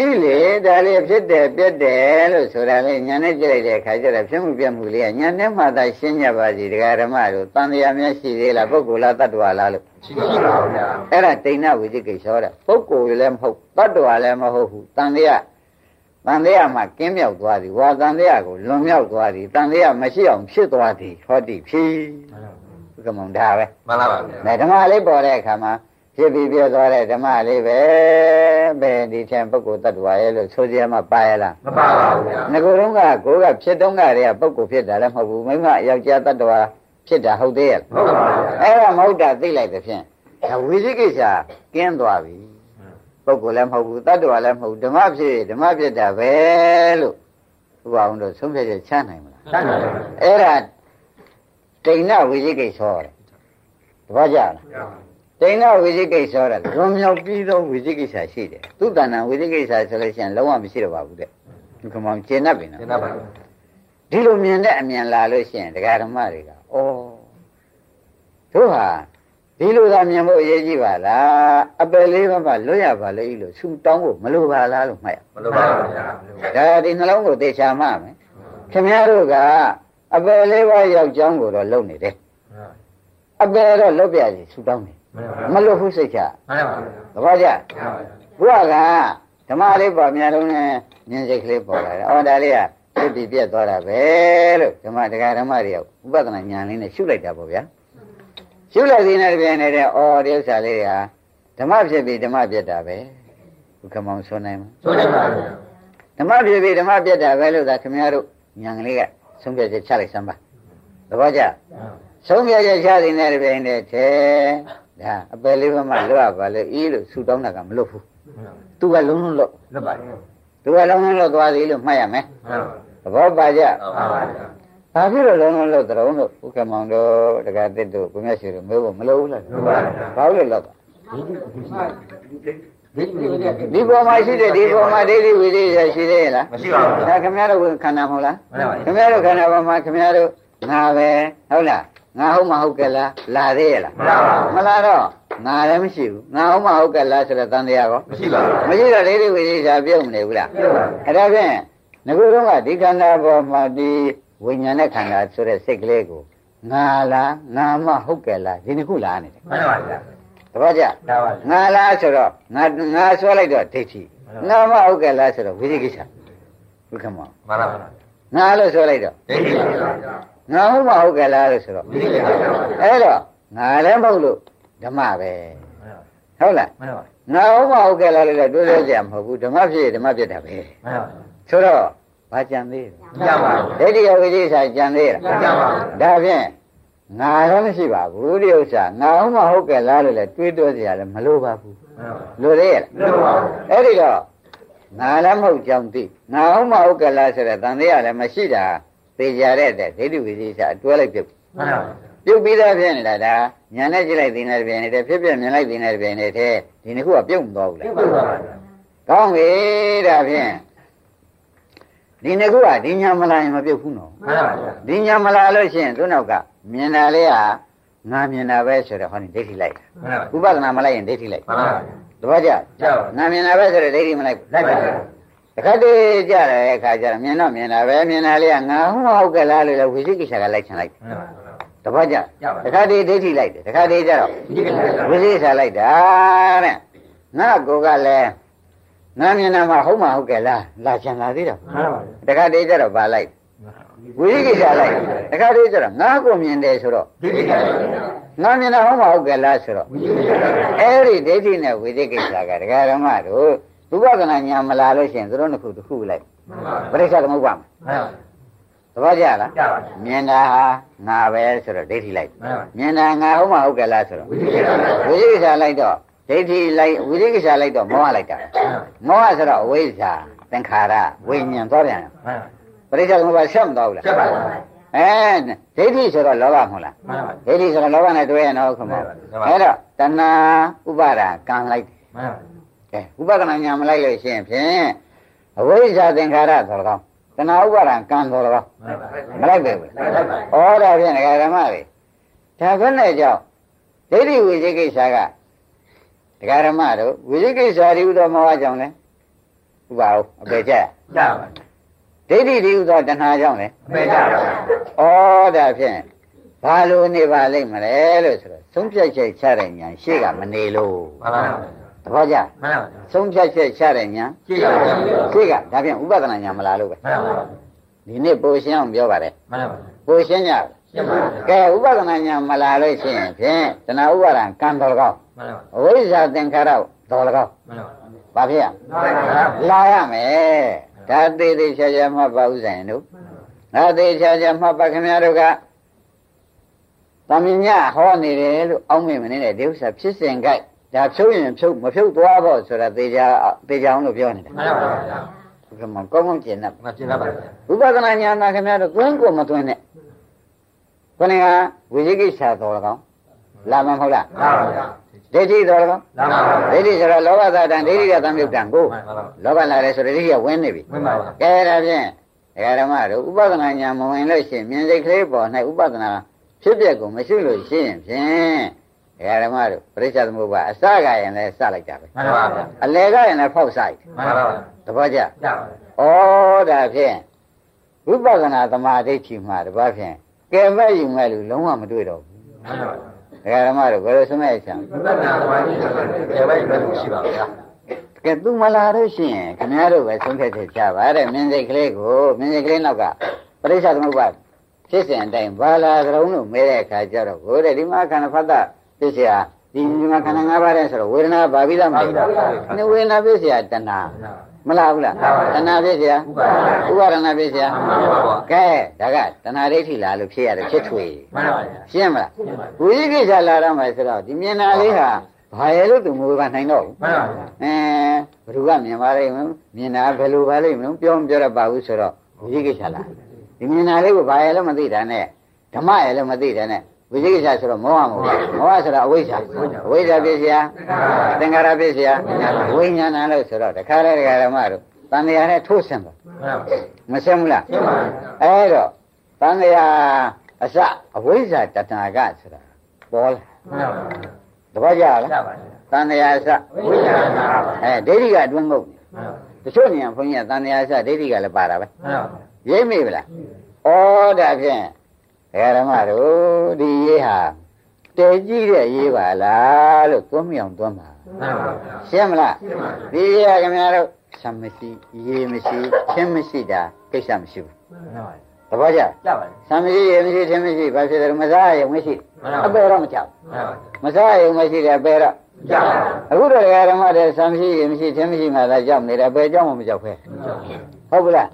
ည့်လေဒါလေးဖြစ်တယ်ပြက်တယ်လို့ဆိုတာလေညာနဲ့ကြည့်လိုက်တဲ့အခါကျတော့ဖြစ်မှုပြက်မှုလေးကညာနဲ့မှသာရှင်းကြပါစီဒကာဓမ္မတို့တန်တရားများရှိသေးလားပုဂ္ဂိုလ်လားတ attva လားလို့ရှိပါဗျာအဲ့ဒါတိဏဝိသိကိစ္စတဲ့ပုဂ္ဂိုလ်လည်းမဟုတ်တ attva လည်းမဟုတ်ဘူးတန်တရားတန်တရားမှာကင်းမြောက်သွားသည်ဝါတန်တရားကိုလွန်မြောက်သွားသည်တန်တရားမရှိအောင်ဖြစ်သွားသည်ဟောတိဖြီးဘုက္ကမောင်ဒါပဲမှန်ပါဗျာဒါဓမ္မလေးပေါ်တဲ့အခါမှာ ဖြစ်ပြီးပြသွားတဲ့ဓမ္မလေးပဲဘယ်ဒီထင်ပုဂ္ဂိုလ်တ attva ရဲ့လို့ဆိုကြမှာပါရလားမပါပါဘူးဗျာငကိုယ်တုန်းကကိုယ်ကဖြစ်တုန်းကတည်းကပုဂ္ဂိုလ်ဖြစ်တာလည်းမဟုတ်ဘူးမိမယောက်ျားတ attva ဖြစ်တာဟုတ်သေးရဲ့ဟုတ်ပါဗျာအဲ့ဒါမဟုတ်တာသိလိုက်တဲ့ဖြင့်ဒါဝိသိကိစ္စကင်းသွားပြီပုဂ္ဂိုလ်လည်းမဟုတ်ဘူးတ attva လည်းမဟုတ်ဘူးဓမ္မဖြစ်ဓမ္မဖြစ်တာပဲလို့ဘုရားအောင်တို့ဆုံးဖြတ်ချက်ချနိုင်မလားတတ်ပါဗျာအဲ့ဒါတိဏဝိသိကိစ္စဟောတယ်တပည့်ကြလား တိဏဝိသိကိစ္စတဲ့လွန်မြောက်ပြီးသောဝိသိကိစ္စရှိတယ်သူတဏ္ဏဝိသိကိစ္စဆိုလို့ရှိရင်လုံးဝမရှိတော့ပါဘူးတဲ့ဒီကမောင်ကျင်납ပြီနော်သင်တတ်ပါဗျာဒီလိုမြင်တဲ့အမြင်လာလို့ရှိရင်ဒကာဓမ္မတွေကဩတို့ဟာဒီလိုသာမြင်ဖို့အရေးကြီးပါလားအပယ်လေးပါးပါလွတ်ရပါလေလို့ဆူတောင်းဖို့မလိုပါလားလို့မှတ်ရမလိုပါဘူးဗျာဒါဒီနှလုံးကိုသေချာမှမယ်ခင်ဗျားတို့ကအပယ်လေးပါးယောက်ျောင်းကိုတော့လုံနေတယ်အပယ်တော့လွတ်ပြစီဆူတောင်းတယ် မလွတ်ဘူးစိတ်ချမှန်ပါဗျာသဘောကျမှန်ပါဗျာဘုရားကဓမ္မလေးပေါ်များလုံးနဲ့ဉာဏ်စိတ်ကလေးပေါ်လာတယ်။အော်ဒါလေးကပြည့်ပြည့်ပြတ်သွားတာပဲလို့ဓမ္မတရားဓမ္မတွေကဥပဒနာဉာဏ်လေးနဲ့ရှုလိုက်တာပေါ့ဗျာ။ရှုလိုက်သေးတဲ့ပြန်နေတဲ့အော်ဒီဥစ္စာလေးကဓမ္မဖြစ်ပြီးဓမ္မပြတ်တာပဲ။ဘုခမောင်ဆိုနိုင်မဆိုနေပါဗျာဓမ္မဖြစ်ပြီးဓမ္မပြတ်တာပဲလို့သာခင်ဗျားတို့ဉာဏ်ကလေးကဆုံးဖြတ်ချက်ချလိုက်စမ်းပါ။သဘောကျဆုံးဖြတ်ချက်ချတဲ့တဲ့ပြန်တဲ့ထဲ ဒါအပယ်လေးဘက်မှလွတ်ရပါလေဤလို့ဆူတောင်းတာကမလွတ်ဘူး။ तू ကလုံးလုံးလွတ်လွတ်ပါဗျာသူကလုံးလုံးလို့သွားသည်လို့မှတ်ရမယ်မှန်ပါသဘောပါကြဟုတ်ပါဗျာဘာဖြစ်လို့လုံးလုံးလို့သရုံးလို့ဥက္ကမောင်တို့တက္ကသစ်တို့ကိုမြတ်ရှိတို့မေးဖို့မလိုဘူးလားဟုတ်ပါဗျာဘာလို့လဲလို့ဒိဋ္ဌိကိုပြည့်စုံဒီပေါ်မှာရှိတဲ့ဒီပေါ်မှာဒိဋ္ဌိဝိသေယရှိသေးရဲ့လားမရှိပါဘူးဗျာဒါခင်ဗျားတို့ခန္ဓာမဟုတ်လားမှန်ပါဗျာခင်ဗျားတို့ခန္ဓာပေါ်မှာခင်ဗျားတို့ငါပဲဟုတ်လား ငါဟုတ်မဟုတ်ကဲလားလာသေးရဲ့လားမှန်ပါပါမလာတော့ငါလည်းမရှိဘူးငါဟုတ်မဟုတ်ကဲလားဆိုတော့တန်တရားကောမရှိပါဘူးမရှိတော့ဒိဋ္ဌိဝိသေယပြုတ်မနေဘူးလားပြုတ်ပါဘူးအဲ့ဒါဖြင့်ငါတို့ကဒီခန္ဓာပေါ်မှာဒီဝိညာဉ်နဲ့ခန္ဓာဆိုတဲ့စိတ်ကလေးကိုငါလားငါမဟုတ်ကဲ့လားဒီနှစ်ခုလားနေတယ်မှန်ပါဗျာတပည့်ကြဒါပါဗျာငါလားဆိုတော့ငါငါဆွဲလိုက်တော့ဒိဋ္ဌိငါမဟုတ်ကဲ့လားဆိုတော့ဝိသိကိစ္စဘုခမောမှန်ပါဗျာငါလို့ဆိုလိုက်တော့ဒိဋ္ဌိပါဗျာငါဟုတ်မဟုတ်ကဲလားလို့ဆိုတော့ဝိသိကိစ္စပါဗျာအဲ့တော့ငါလည်းမဟုတ်လို့ဓမ္မပဲဟုတ်လားမှန်ပါငါဟုတ်မဟုတ်ကဲလားလို့လည်းတွေးလို့ကြမှာမဟုတ်ဘူးဓမ္မဖြစ်ရင်ဓမ္မဖြစ်တာပဲမှန်ပါဆိုတော့ဘာကြံသေးလဲကြပါဒိဋ္ဌိယဝိသေစာကြံသေးလားကြပါဒါဖြင့်ငါတော့မရှိပါဘူးဒီဥစ္စာငါဟုတ်မဟုတ်ကဲလားလို့လည်းတွေးတော့ကြရလည်းမလိုပါဘူးမှန်ပါလိုသေးရဲ့လားလို့ပါအဲ့ဒီတော့ငါလည်းမဟုတ်ကြောင်းသိငါဟုတ်မဟုတ်ကလားဆိုတဲ့တန်တရားလည်းမရှိတာ သိကြတဲ့တဲ့ဒိဋ္ဌိဝိသေစာအတွဲလိုက်ပြုတ်မှန်ပါပြုတ်ပြီးသားဖြစ်နေတာဒါညာနဲ့ကြည့်လိုက်သိနေတယ်ပြင်နေတယ်ဖြစ်ဖြစ်မြင်လိုက်သိနေတယ်ပြင်နေတဲ့ဒီနှစ်ခုကပြုတ်မသွားဘူးလားပြုတ်ပါဗျာကောင်းပြီဒါဖြင့်ဒီနှစ်ခုကဒီညာမလာရင်မပြုတ်ဘူးနော်မှန်ပါဗျာဒီညာမလာလို့ရှိရင်သူ့နောက်ကမြင်တာလေးဟာငါမြင်တာပဲဆိုတော့ဟောဒီဒိဋ္ဌိလိုက်တာမှန်ပါဥပဒနာမလိုက်ရင်ဒိဋ္ဌိလိုက်မှန်ပါတပည့်ကြကြောက်ငါမြင်တာပဲဆိုတော့ဒိဋ္ဌိမလိုက်ဘူးလိုက်ပါဗျာ တခါတည်းကြတဲ့အခါကျတော့မြင်တော့မြင်တာပဲမြင်တာလေးကငါဟုတ်မဟုတ်ကလားလို့လည်းဝိသိကိစ္စကလိုက်ချင်လိုက်မှန်ပါတပည့်ကြကြောက်ပါတခါတည်းဒိဋ္ဌိလိုက်တယ်တခါတည်းကျတော့ဝိသိကိစ္စဝိသိကိစ္စလိုက်တာတဲ့ငါကိုကလည်းငါမြင်တာမှဟုတ်မဟုတ်ကလားလာချင်လာသေးတော့မှန်ပါတခါတည်းကျတော့ဗာလိုက်ဝိသိကိစ္စလိုက်တခါတည်းကျတော့ငါကိုမြင်တယ်ဆိုတော့ဒိဋ္ဌိကိစ္စငါမြင်တာဟုတ်မဟုတ်ကလားဆိုတော့ဝိသိကိစ္စအဲ့ဒီဒိဋ္ဌိနဲ့ဝိသိကိစ္စကဒကာဓမ္မတို့ ဥပဒနာညာမလာလို့ရှိရင်သူတို့နှစ်ခုတစ်ခုလိုက်မှန်ပါပရိစ္ဆေသမုပ္ပါမမှန်ပါသဘောကျလားကြောက်ပါမြင်တာဟာငါပဲဆိုတော့ဒိဋ္ဌိလိုက်မှန်ပါမြင်တာငါဟုတ်မဟုတ်ကလားဆိုတော့ဝိသိကိစ္စဝိသိကိစ္စလိုက်တော့ဒိဋ္ဌိလိုက်ဝိသိကိစ္စလိုက်တော့မောဟလိုက်တာမောဟဆိုတော့အဝိဇ္ဇာသင်္ခါရဝိညာဉ်သွားပြန်တယ်မှန်ပါပရိစ္ဆေသမုပ္ပါဆက်မသွားဘူးလားချက်ပါအဲဒိဋ္ဌိဆိုတော့လောဘမဟုတ်လားမှန်ပါဒိဋ္ဌိဆိုတော့လောဘနဲ့တွဲရတော့ခမောမှန်ပါအဲ့တော့တဏှာဥပါဒာကံလိုက်တယ်မှန်ပါ ကဲဥပဒနာညာမလိုက်လို့ရှိရင်ဖြင့်အဝိဇ္ဇာသင်္ခါရဆိုတော့တဏှာဥပါဒံကံဆိုတော့မှန်ပါမလိုက်ပဲဘူးလိုက်ပါဩဒါဖြင့်ဒကာဓမ္မတွေဒါခွနဲ့ကြောင့်ဒိဋ္ဌိဝိသိကိစ္စကဒကာဓမ္မတို့ဝိသိကိစ္စရိဥသောမောဟကြောင့်လဲဥပါဟုတ်အပေကျကြောက်ပါဒိဋ္ဌိရိဥသောတဏှာကြောင့်လဲအမေကြောက်ပါဩဒါဖြင့်ဘာလို့နေပါလိမ့်မလဲလို့ဆိုတော့သုံးဖြတ်ချက်ချတဲ့ညာရှေ့ကမနေလို့မှန်ပါ သဘောကျမှန်ပါသုံးဖြတ်ချက်ချတဲ့ညာကြည့်ရပါရှေ့ကဒါဖြင့်ဥပဒနာညာမလာလို့ပဲမှန်ပါဒီနေ့ပိုရှင်းအောင်ပြောပါတယ်မှန်ပါပိုရှင်းကြရှင်းပါကဲဥပဒနာညာမလာလို့ရှိရင်ဖြင့်တဏှာဥပါဒံကံတော်ကောင်းမှန်ပါအဝိဇ္ဇာသင်္ခါရတော်ကောင်းမှန်ပါဘာဖြစ်ရမှန်ပါလာရမယ်ဒါသေးသေးချာချာမှတ်ပါဥဆိုင်တို့ဒါသေးချာချာမှတ်ပါခင်ဗျားတို့ကသမင်ညဟောနေတယ်လို့အောက်မေ့မနေတဲ့ဒီဥစ္စာဖြစ်စဉ်ကြိုက် ဒါဖြုတ်ရင်ဖြုတ်မဖြုတ်သွားဖို့ဆိုတာသေချာသေချာအောင်လို့ပြောနေတာမှန်ပါဘုရားမကောင်းကောင်းကျင်납မကျင်ပါပါဥပဒနာညာနာခင်ဗျားတို့သွင်းကိုမသွင်းနဲ့ခொနကဝိသိကိစ္စတော်ကောင်းလာမမဟုတ်လားမှန်ပါဒိဋ္ဌိတော်ကောင်းလာပါဒိဋ္ဌိဆိုတော့လောဘသာတံဒိဋ္ဌိကသံယုတ်တံကိုမှန်ပါလောဘလာတယ်ဆိုတော့ဒိဋ္ဌိကဝင်နေပြီဝင်ပါပါကဲဒါဖြင့်ဒကာဓမ္မတို့ဥပဒနာညာမဝင်လို့ရှိရင်မြင်စိတ်ကလေးပေါ်၌ဥပဒနာဖြစ်ပျက်ကိုမရှိလို့ရှိရင်ဖြင့် ဒကာဓမ္မတို့ပရိစ္ဆေသမုပ္ပါအစကရင်လည်းစလိုက်တာပဲမှန်ပါပါအလယ်ကရင်လည်းဖောက်ဆိုင်မှန်ပါပါသဘောကျကြောက်ပါဩဒါဖြင့်ဝိပဿနာသမာဓိဋ္ဌိမှာတပတ်ဖြင့်ကဲမဲ့ယူမဲ့လူလုံးဝမတွေ့တော့ဘူးမှန်ပါဒကာဓမ္မတို့ဘယ်လိုစမဲ့ချမ်းဘုရားနာဝါဒီဆိုတဲ့ဘယ်ဘက်ရှိပါဗျာကဲသူမလာလို့ရှိရင်ခင်ဗျားတို့ပဲဆုံးဖြတ်ချက်ချပါတဲ့မြင်စိတ်ကလေးကိုမြင်စိတ်ကလေးနောက်ကပရိစ္ဆေသမုပ္ပါဖြစ်စဉ်အတိုင်းဘာလာကြုံလို့မဲတဲ့အခါကျတော့ကိုတဲ့ဒီမှာခန္ဓာဖတ်တာ ဖြစ်เสียဒီဒီမှာခန္ဓာ၅ပါးတဲ့ဆိုတော့ဝေဒနာဘာပြီးသားမဟုတ်ဘူးနိဝေဒနာဖြစ်เสียတဏှာမလားဘူးလားတဏှာဖြစ်เสียဥပါဒနာဖြစ်เสียကဲဒါကတဏှာဒိဋ္ဌိလာလို့ဖြစ်ရတယ်ဖြစ်ထွေ မှန်ပါ ရှင်းမလားဝိသိကိစ္စလာတော့မယ်ဆိုတော့ဒီမြင်တာလေးဟာဘာရဲ့လို့သူမူကနိုင်တော့ဘူး မှန်ပါ အဲဘ누구ကမြင်ပါလိမ့်မလို့မြင်တာဘယ်လိုပါလိမ့်မလို့ပြောမပြောရပါဘူးဆိုတော့ဝိသိကိစ္စလားဒီမြင်တာလေးကိုဘာရဲ့လို့မသိတာနဲ့ဓမ္မရဲ့လို့မသိတယ်နဲ့ ဝိသိကိစ္စဆိုတော့မောဟမဟုတ်ဘူးမောဟဆိုတာအဝိဇ္ဇာအဝိဇ္ဇာပြည့်စရာသင်္ခါရပြည့်စရာဝိညာဏလို့ဆိုတော့တခါတည်းဓမ္မတို့တန်တရားနဲ့ထိုးဆင်းပါမဆင်းဘူးလားအဲ့တော့တန်တရားအစအဝိဇ္ဇာတဏှာကဆိုတာပေါ်လာတပတ်ကြလားတန်တရားအစအဝိဇ္ဇာတဏှာပါအဲဒိဋ္ဌိကအတွင်းမဟုတ်ဘူးတချို့နေရာဘုန်းကြီးကတန်တရားအစဒိဋ္ဌိကလည်းပါတာပဲရိပ်မိဗလားဩဒါဖြင့် ဒကာဓမ္မတို့ဒီရေးဟာတဲကြည့်တဲ့ရေးပါလားလို့သွမ်းမြောင်သွမ်းပါမှန်ပါရှင်းမလားဒီရေးကခင်ဗျားတို့ဆံမရှိရေမရှိချင်းမရှိတာကိစ္စမရှိဘူးမှန်ပါသဘောကျကြပါလေဆံမရှိရေမရှိချင်းမရှိဘာဖြစ်တယ်မစားရုံမရှိအပေတော့မကြောက်မှန်ပါမစားရုံမရှိတယ်အပေတော့ကြပါအခုတော့ဓမ္မတဲ့ဆံမရှိရေမရှိချင်းမရှိမှသာကြောက်နေတယ်အပေကြောက်မှမကြောက်ဖဲ ဟုတ်ပလား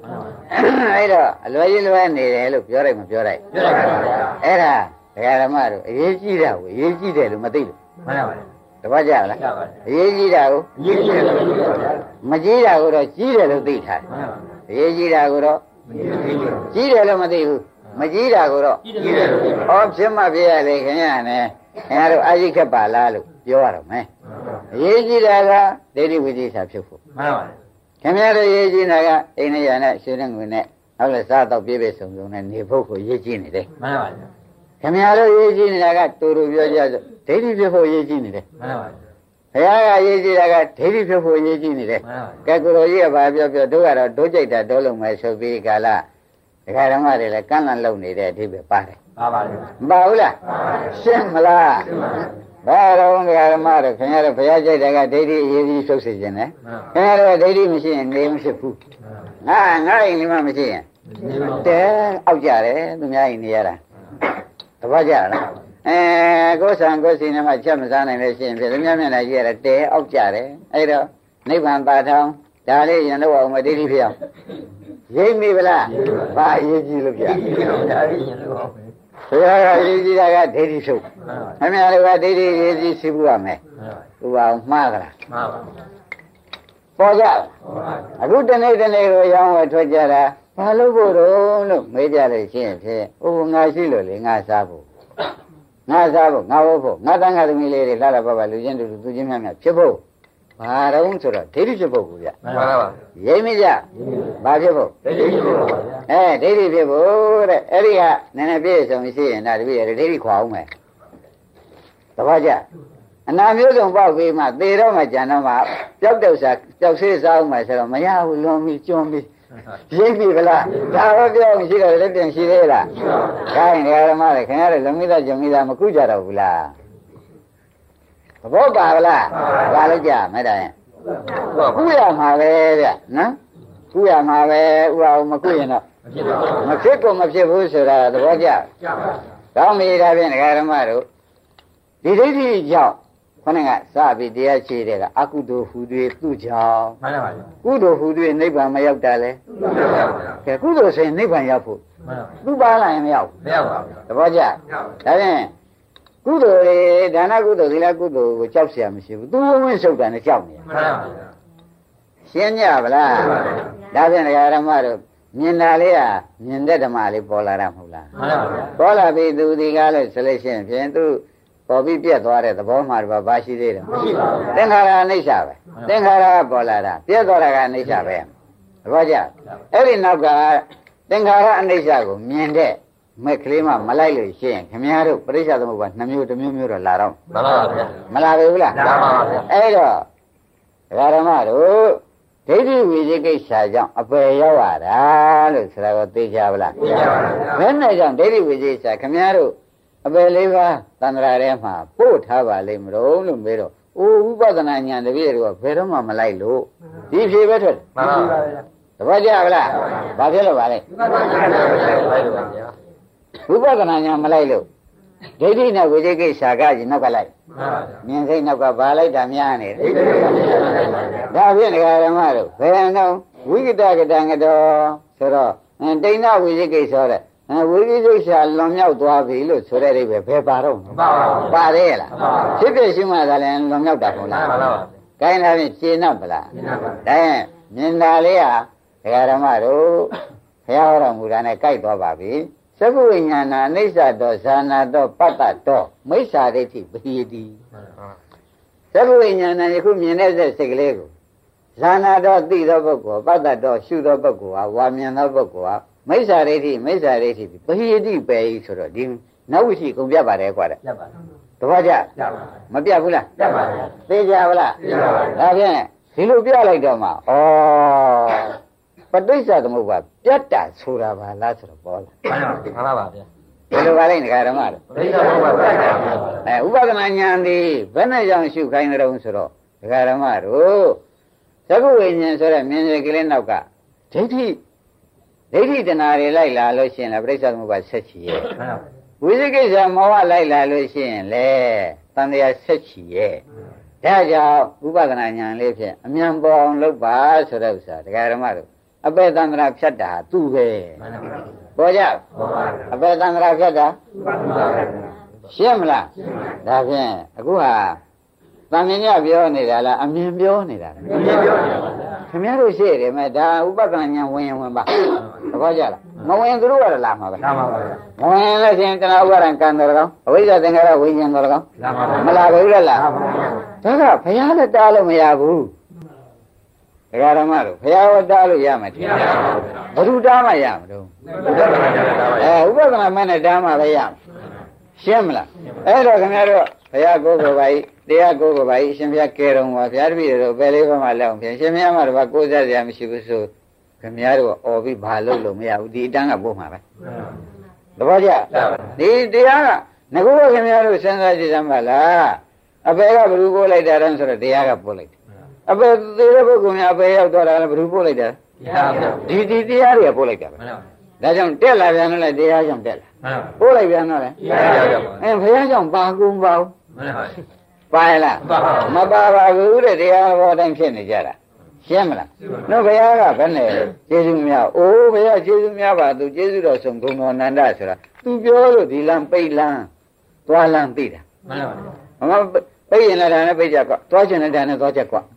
အဲ့တော့အလွယ်ကြီးလွယ်နေတယ်လို့ပြောလိုက်မပြောလိုက်ပြောလိုက်ပါဗျာအဲ့ဒါဒကာဓမ္မတို့အရေးကြီးတာကိုအရေးကြီးတယ်လို့မသိလို့မှန်ပါလေတပတ်ကြလားကြပါလေအရေးကြီးတာကိုရေးကြည့်တယ်လို့ပြောပါဗျာမကြီးတာကိုတော့ကြီးတယ်လို့သိထားတယ်မှန်ပါအရေးကြီးတာကိုတော့ရေးကြည့်တယ်ကြီးတယ်လို့မသိဘူးမကြီးတာကိုတော့ကြည့်တယ်လို့ပြောပါဩဖြစ်မှပြရလေခင်ဗျာနဲ့ခင်ဗျားတို့အာရိခက်ပါလားလို့ပြောရတော့မယ်အရေးကြီးတာကဒိဋ္ဌိဝိသေသဖြစ်ဖို့မှန်ပါလေ ခင်ဗျားတို့အရေးကြီးတာကအိန္ဒိယနဲ့ရွှေနဲ့ငွေနဲ့နောက်လည်းစားတော့ပြည့်ပြည့်စုံစုံနဲ့နေဖို့ကိုအရေးကြီးနေတယ်မှန်ပါလေခင်ဗျားတို့အရေးကြီးနေတာကတူတူပြောကြဆိုဒိဋ္ဌိဖြစ်ဖို့အရေးကြီးနေတယ်မှန်ပါလေဘုရားကအရေးကြီးတာကဒိဋ္ဌိဖြစ်ဖို့အရေးကြီးနေတယ်မှန်ပါလေကဲကိုလိုကြီးကဘာပြောပြောတို့ကတော့တို့ကြိုက်တာတို့လုံးမယ်ဆိုပြီးကာလဒကာဓမ္မတွေလည်းကန့်လန့်လုံနေတဲ့အဓိပ္ပာယ်ပါတယ်ပါပါလေမပါဘူးလားရှင်းမလား ဘာတော့ဒကာဓမ္မတို့ခင်ဗျားတို့ဘုရားကြိုက်တာကဒိဋ္ဌိအရေးကြီးဆုပ်စေခြင်းနဲ့မှန်ခင်ဗျားတို့ဒိဋ္ဌိမရှိရင်နေမဖြစ်ဘူးငါငါအိမ်လေးမှမရှိရင်တဲအောက်ကြတယ်သူများအိမ်နေရတာတပတ်ကြလားအဲကိုယ်ဆံကိုယ်စီနဲ့မှချက်မစားနိုင်လို့ရှိရင်ဖြစ်သူများမျက်နှာကြည့်ရတာတဲအောက်ကြတယ်အဲ့တော့နိဗ္ဗာန်ပါထောင်းဒါလေးရင်တော့အောင်မဒိဋ္ဌိဖြစ်အောင်ရိပ်မိဗလားဘာအရေးကြီးလို့ပြဒါလေးရင်လို့ဟုတ် ပြီဘုရားကအရေးကြီးတာကဒိဋ္ဌိဖြုတ်မှန်ပါအများတို့ကဒိဋ္ဌိအရေးကြီးစီးပူရမယ်မှန်ပါသူကမှားကြလားမှန်ပါပေါ်ကြလားဟုတ်ပါအခုတနေ့တနေ့ကိုရောင်းဝယ်ထွက်ကြတာဘာလို့ဖို့တော့လို့မေးကြလို့ရှိရင်ဖြင့်ဟိုငါရှိလို့လေငါစားဖို့ငါစားဖို့ငါဝတ်ဖို့ငါတန်းငါသမီးလေးတွေလာလာပါပါလူချင်းတူတူသူချင်းများများဖြစ်ဖို့ ဘာတော့ဆိုတော့ဒိဋ္ဌိဖြစ်ဖို့ကူဗျမှန်ပါပါရိမ့်မကြဘာဖြစ်ဖို့တတိယပြောပါဗျာအဲဒိဋ္ဌိဖြစ်ဖို့တဲ့အဲ့ဒီကနည်းနည်းပြည့်စုံရှိရင်ဒါတပည့်ရဒိဋ္ဌိခွာအောင်မယ်တပတ်ကြအနာမျိုးစုံပေါက်ပြီးမှသေတော့မှကြံတော့မှပျောက်တော့စားပျောက်ဆေးစားအောင်မှဆိုတော့မရဘူးလွန်ပြီးကျွန်းပြီးရိပ်ပြီဗလားဒါတော့ပြောအောင်ရှိတယ်လက်တင်ရှိသေးလားခိုင်းတယ်ဓမ္မတွေခင်ဗျားတို့လမိသားဂျုံမိသားမကုကြတော့ဘူးလား သဘောပါဗလားပါလို့ကြမဲ့တယ်ဟုတ်ပါကုရမှာပဲဗျနော်ကုရမှာပဲဥအောင်မကုရင်တော့မဖြစ်ပါဘူးမဖြစ်ကိုမဖြစ်ဘူးဆိုတာသဘောကျကြပါကောင်းပြီဒါဖြင့်ဒကာဓမ္မတို့ဒီဒိဋ္ဌိကြောင့်ခொနကစပြီးတရားရှိတဲ့ကအကုသိုလ်ဟူတွေသူ့ကြောင့်မှန်ပါပါကုသိုလ်ဟူတွေနိဗ္ဗာန်မရောက်တာလေမှန်ပါပါကဲကုသိုလ်ဆိုရင်နိဗ္ဗာန်ရောက်ဖို့မှန်ပါသူ့ပါလာရင်မရောက်ဘူးမရပါဘူးသဘောကျဒါဖြင့် ကုသိုလ်တွေဒါနကုသိုလ်သီလကုသိုလ်ကိုကြောက်เสียမရှိဘူးသူဝင်းဝင်းဆုပ်တာနဲ့ကြောက်နေတယ် မှန်ပါပါ ရှင်းကြဗလားဒါဖြင့်ဒကာဓမ္မတို့မြင်တာလေးကမြင်တဲ့ဓမ္မလေးပေါ်လာတာမဟုတ်လား မှန်ပါပါ ပေါ်လာပြီသူဒီကားလို့ဆိုလို့ရှိရင်ဖြင့်သူပေါ်ပြီးပြက်သွားတဲ့သဘောမှတော့ဘာရှိသေးတယ် မရှိပါဘူး သင်္ခါရအိဋ္ဌပဲသင်္ခါရကပေါ်လာတာပြက်သွားတာကအိဋ္ဌပဲသဘောကျအဲ့ဒီနောက်ကသင်္ခါရအိဋ္ဌကိုမြင်တဲ့ မက်ကလေးမှမလိုက်လို့ရှိရင်ခင်ဗျားတို့ပရိစ္ဆေသမုပ္ပါနှမျိုးတစ်မျိုးမျိုးတော့လာတော့မှန်ပါဗျာမလာပြီဘူးလားလာပါပါဗျာအဲ့တော့ဒကာဓမ္မတို့ဒိဋ္ဌိဝိသိကိစ္စကြောင့်အပယ်ရောက်ရတာလို့ဆိုတာကိုသိကြပါလားသိကြပါဗျာဘယ်နဲ့ကြောင့်ဒိဋ္ဌိဝိသေသခင်ဗျားတို့အပယ်လေးပါးသန္တရာထဲမှာပို့ထားပါလိမ့်မလို့လို့မေးတော့အိုးဥပဒနာဉာဏ်တပည့်တွေကဘယ်တော့မှမလိုက်လို့ဒီဖြေပဲထွက်မှန်ပါပါဗျာတပည့်ကြပါလားဘာဖြစ်လို့ပါလဲမှန်ပါပါလိုက်ပါဗျာ ဝိပဿနာဉာဏ်မလိုက်လို့ဒိဋ္ဌိနဲ့ဝိသေကိစ္စကကြီးနောက်ကလိုက်မှန်ပါဗျာမြင်စိတ်နောက်ကဘာလိုက်တာများနေတယ်ဒီလိုပါဗျာဒါဖြင့်ဒကာဓမ္မတို့ဘယ်တော့ဝိကတကတံကတော်ဆိုတော့တိဏဝိသေကိစ္စဆိုတဲ့ဝိသေကိစ္စလွန်မြောက်သွားပြီလို့ဆိုတဲ့အိဗယ်ဘယ်ပါတော့မှန်ပါပါပါရဲ့လားမှန်ပါပါဖြစ်ဖြစ်ရှိမှသာလဲလွန်မြောက်တာဟုတ်မှလားန်ပါပါ။ကိုင်းလာရင်ရှင်းတော့ဗလားမှန်ပါပါ။ဒါရင်မြင်တာလေးဟာဒကာဓမ္မတို့ဘုရားဟောတော်မူတာနဲ့ကြိုက်သွားပါပြီ။ သက္ကုဝိညာဏအိဋ္ဌတောဇာနာတောပတ္တတောမိစ္ဆာဒိဋ္ဌိပတိယတိသက္ကုဝိညာဏယခုမြင်တဲ့စိတ်ကလေးကိုဇာနာတောသိသောပုဂ္ဂိုလ်ပတ္တတောရှုသောပုဂ္ဂိုလ်ဟာဝါမြင်သောပုဂ္ဂိုလ်ဟာမိစ္ဆာဒိဋ္ဌိမိစ္ဆာဒိဋ္ဌိပတိယတိပဲဆိုတော့ဒီနောက်ဝိရှိကုန်ပြပါတယ်ကွာတဲ့ရပါတပည့်ကြရပါမပြတ်ဘူးလားရပါဗျာသိကြပါလားသိပါပါဒါဖြင့်ဒီလိုပြလိုက်တော့မှဩ ပဋိစ္စသမုပ္ပါပြတ်တာဆိုတာပါလားဆိုတော့ပေါ်လာမှန်ပါပါဗျာဒီလိုပါလိုက်နေကြဓမ္မတို့ပရိသတ်ဘုရားပြတ်တာဗျာအဲဥပဒနာဉာဏ်ဒီဘယ်နဲ့ကြောင့်ရှုခိုင်းကြုံဆိုတော့ဒကာဓမ္မတို့သက္ကဝိညာဉ်ဆိုတဲ့မြင်ရကလေးနောက်ကဒိဋ္ဌိဒိဋ္ဌိတဏှာတွေလိုက်လာလို့ရှိရင်လည်းပြိဿသမုပ္ပါဆက်ချီရဲ့မှန်ပါဝိသိကိစ္စမောဟလိုက်လာလို့ရှိရင်လေတန်တရားဆက်ချီရဲ့ဒါကြောင့်ဥပဒနာဉာဏ်လေးဖြင့်အမြန်ပေါ်အောင်လုပ်ပါဆိုတဲ့ဥစ္စာဒကာရမတို့ အပေတန္တရာဖြတ်တာသူ့ပဲမှန်ပါပေါ်ကြဟုတ်ပါအပေတန္တရာဖြတ်တာရှင်းမလားဒါဖြင့်အခုဟာတန်မြင်ညပြောနေတာလားအမြင်ပြောနေတာလားမြင်ပြောနေပါဗျာခင်ဗျားတို့ရှိတယ်မဲ့ဒါဥပဒနာဉာဏ်ဝင်ရင်ဝင်ပါသဘောကျလားမဝင်သူတို့ကတော့လာမှာပဲလာပါပါဗျာမဝင်လို့ရှိရင်တဏှာဥပါဒံကံတော်ကောင်အဝိဇ္ဇာသင်္ခါရဝိညာဉ်တော်ကောင်လာပါပါမလာဘူးလားလားလာပါပါဒါကဘုရားလည်းတားလို့မရဘူး ဒကာဓမ္မတို့ဘုရားဟောတားလို့ရမှာတယ်ဘယ်သူတားမှရမှာတော့အဲဥပဒနာမနဲ့တားမှပဲရမှာရှင်းမလားအဲ့တော့ခင်ဗျားတို့ဘုရားကိုယ်ကိုယ်ပါဤတရားကိုယ်ကိုယ်ပါဤအရှင်ဘုရားကဲတော်ပါဘုရားတပည့်တို့ပဲလေးဘက်မှလက်အောင်ဖြင့်ရှင်ဘုရားမှာတော့ကိုးစားစရာမရှိဘူးဆိုခင်ဗျားတို့အော်ပြီးဘာလုပ်လို့မရဘူးဒီအတန်းကပို့မှာပဲသဘောကျဒီတရားကငါကခင်ဗျားတို့စဉ်းစားကြည့်စမ်းပါလားအပေကဘယ်သူပို့လိုက်တာလဲဆိုတော့တရားကပို့လိုက်တယ် အပေသေးတဲ့ပုဂ္ဂိုလ်များအပေရောက်သွားတာလည်းဘယ်သူပို့လိုက်တာရပါဗျာဒီဒီတရားတွေကပို့လိုက်တာပဲမှန်ပါဒါကြောင့်တက်လာပြန်တော့လည်းတရားကြောင့်တက်လာမှန်ပါပို့လိုက်ပြန်တော့လည်းရပါဗျာအဲဘုရားကြောင့်ပါကုန်းပါဘူးမှန်ပါပါရလားပါပါမပါပါဘူးတဲ့တရားဘောတိုင်းဖြစ်နေကြတာရှင်းမလားနော်ဘုရားကဘယ်နဲ့ကျေးဇူးများအိုးဘုရားကျေးဇူးများပါသူကျေးဇူးတော်ဆုံးဂုဏ်တော်နန္ဒဆိုတာသူပြောလို့ဒီလမ်းပိတ်လမ်းသွားလမ်းသိတာမှန်ပါမမပိတ်ရင်လည်းဒါနဲ့ပိတ်ကြကွာသွားချင်တဲ့ဒါနဲ့သွားချက်ကွာဒါသူပေါ်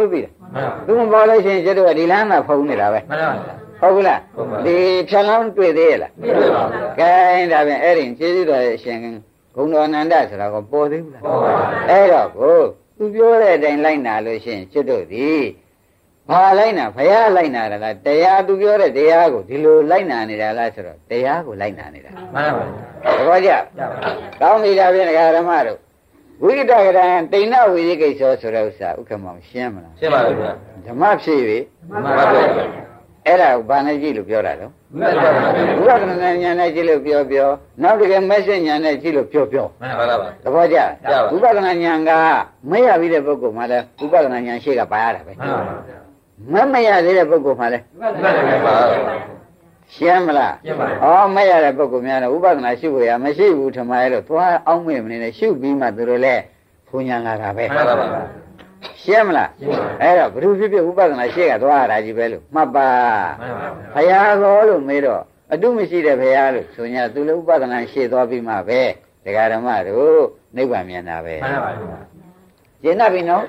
လို့သိတာမှန်ပါသူမပေါ်လို့ရှိရင်ကျတော့ဒီလမ်းကဖုံးနေတာပဲမှန်ပါဗျာဟုတ်ဘူးလားဟုတ်ပါဒီဖြတ်လမ်းတွေ့သေးရဲ့လားတွေ့ပါဗျာကဲဒါပြန်အဲ့ဒီကျေးဇူးတော်ရဲ့အရှင်ဂုဏ်တော်နန္ဒဆိုတာကိုပေါ်သေးဘူးလားဟုတ်ပါဗျာအဲ့တော့ကိုသူပြောတဲ့အတိုင်းလိုက်နာလို့ရှိရင်ကျွတ်တို့သည်ဘာလိုက်နာဘုရားလိုက်နာတာလားတရားသူပြောတဲ့တရားကိုဒီလိုလိုက်နာနေတာလားဆိုတော့တရားကိုလိုက်နာနေတာမှန်ပါသဘောကျရပါကောင်းပြီဒါဖြင့်ဒကာဓမ္မတို့ ဝိကတကရံတိဏဝိရိကိစ္စဆိုတဲ့ဥစ္စာဥက္ကမောင်ရှင်းမလားရှင်းပါဗျာဓမ္မဖြစ်ပြီမှန်ပါဗျာအဲ့ဒါကိုဘာနဲ့ကြည့်လို့ပြောတာတော့မှန်ပါဗျာဝိပဿနာဉာဏ်နဲ့ကြည့်လို့ပြောပြောနောက်တကယ်မက်ဆေ့ဉာဏ်နဲ့ကြည့်လို့ပြောပြောမှန်ပါဗျာသဘောကျကျပါဝိပဿနာဉာဏ်ကမရပြီးတဲ့ပုဂ္ဂိုလ်မှလည်းဝိပဿနာဉာဏ်ရှိကပါရတာပဲမှန်ပါဗျာမမရသေးတဲ့ပုဂ္ဂိုလ်မှလည်းမှန်ပါဗျာ ရှင်းမလားရှင်းပါပြီဩမရတဲ့ပုဂ္ဂိုလ်များတော့ဝိပဿနာရှုဖို့ရမရှိဘူးထမရဲ့လို့သွားအောင်မေ့မနေနဲ့ရှုပြီးမှသူတို့လည်းဘုံညာလာတာပဲမှန်ပါဗျာရှင်းမလားရှင်းပါပြီအဲ့တော့ဘုရုဖြစ်ဖြစ်ဝိပဿနာရှေ့ကသွားရတာကြီးပဲလို့မှတ်ပါမှန်ပါဘုရားကောလို့မေးတော့အတုမရှိတဲ့ဘုရားလို့ဆိုညာသူလည်းဥပဒနာရှေ့သွားပြီးမှပဲဒကာဓမ္မတို့နိဗ္ဗာန်မြင်တာပဲမှန်ပါဗျာရှင်းတတ်ပြီနော်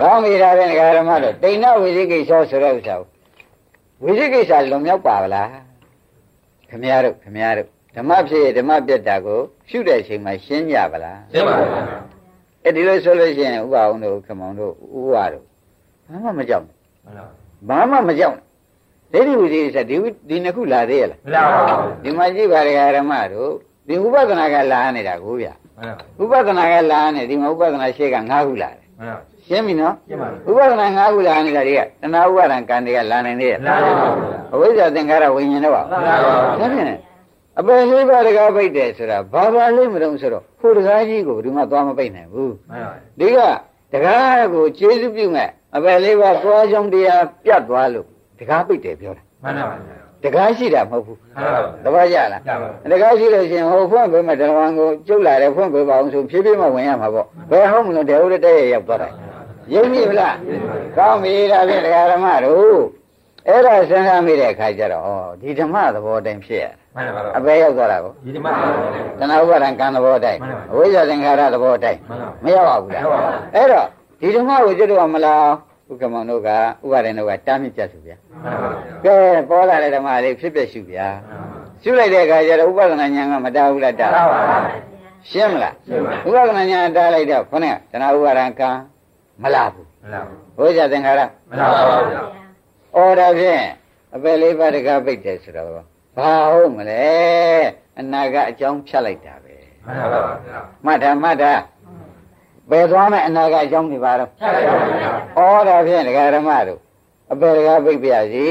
ကောင်းပြီဒါပဲဒကာဓမ္မတို့တိဏ္ဍဝိသိကိစ္စဆိုတဲ့ဥစ္စာကို ဝိသိကိစ္စလွန်မြောက်ပါဗလားခမရတို့ခမရတို့ဓမ္မဖြစ်ဓမ္မပြတ်တာကိုရှုတဲ့အချိန်မှာရှင်းကြပါလားရှင်းပါဗျာအဲ့ဒီလိုဆိုလို့ရှိရင်ဥပအောင်တို့ခမောင်တို့ဥဝါတို့ဘာမှမကြောက်မှန်ပါဘာမှမကြောက်ဒိဋ္ဌိဝိသိကိစ္စဒီဝိဒီနှစ်ခုလာသေးရလားမလာပါဘူးဒီမှာကြည့်ပါဒကာဓမ္မတို့ဒီဥပဒနာကလာနေတာကိုဗျမှန်ပါဥပဒနာကလာနေဒီမှာဥပဒနာရှေ့က၅ခုလာတယ်မှန်ပါ ရှင်းပြီနော်ရှင်းပါဥပဒနာ၅ခုလာနေတာတွေကတဏှာဥပါဒံကံတွေကလာနေသေးရဲ့လာပါဘူးအဝိဇ္ဇာသင်္ခါရဝိညာဉ်တော့ပါလာပါဘူးဒါဖြင့်အပယ်လေးပါးတကားပိတ်တယ်ဆိုတာဘာဘာလေးမလို့ဆိုတော့ဟိုတကားကြီးကိုဘယ်သူမှသွားမပိတ်နိုင်ဘူးမှန်ပါဒီကတကားကိုကျေးဇူးပြုမဲ့အပယ်လေးပါးသွားကြောင်းတရားပြတ်သွားလို့တကားပိတ်တယ်ပြောတာမှန်ပါတကားရှိတာမဟုတ်ဘူးမှန်ပါတပည့်ကြလားရပါတကားရှိလို့ရှိရင်ဟိုဖွင့်ပေးမဲ့တရားကိုကျုပ်လာတယ်ဖွင့်ပေးပါအောင်ဆိုဖြည်းဖြည်းမှဝင်ရမှာပေါ့ဘယ်ဟုတ်မလို့တရားဦးတဲ့ရဲ့ရောက်သွားတယ် ရင်းပြီလားကောင်းပြီဒါဖြင့်တရားဓမ္မတို့အဲ့ဒါစဉ်းစားမိတဲ့အခါကျတော့ဩဒီဓမ္မသဘောတိုင်းဖြစ်ရမှန်ပါအပဲရောက်သွားတာကိုဒီမှာတဏှာဥပါဒံကံသဘောတိုင်းအဝိဇ္ဇာသင်္ခါရသဘောတိုင်းမရောက်ပါဘူးလားအဲ့တော့ဒီဓမ္မကိုကျွတ်တော့မလားဥက္ကမောင်တို့ကဥပါဒဏ်တို့ကတားမြစ်ကြဆိုဗျာမှန်ပါကဲပေါ်လာတဲ့ဓမ္မလေးဖြစ်ဖြစ်ရှုဗျာရှုလိုက်တဲ့အခါကျတော့ဥပဒနာဉာဏ်ကမတားဘူးလားတားတားပါရှင်းမလားရှင်းပါဥပဒနာဉာဏ်တားလိုက်တော့ခொနဲ့တဏှာဥပါဒံကံ မလားဘူးမလားဘူးဘုရားသင်္ခါရမလားပါဘူးအော်ဒါဖြင့်အပယ်လေးပါးတကားပိတ်တယ်ဆိုတော့ဘာဟုတ်မလဲအနာကအကြောင်းဖြတ်လိုက်တာပဲမှန်ပါပါဘုရားမထာမထာပယ်သွားမယ်အနာကအကြောင်းတွေပါတော့ဖြတ်လိုက်ပါဘုရားအော်ဒါဖြင့်ဒကာဓမ္မတို့အပယ်တကားပိတ်ပြစီ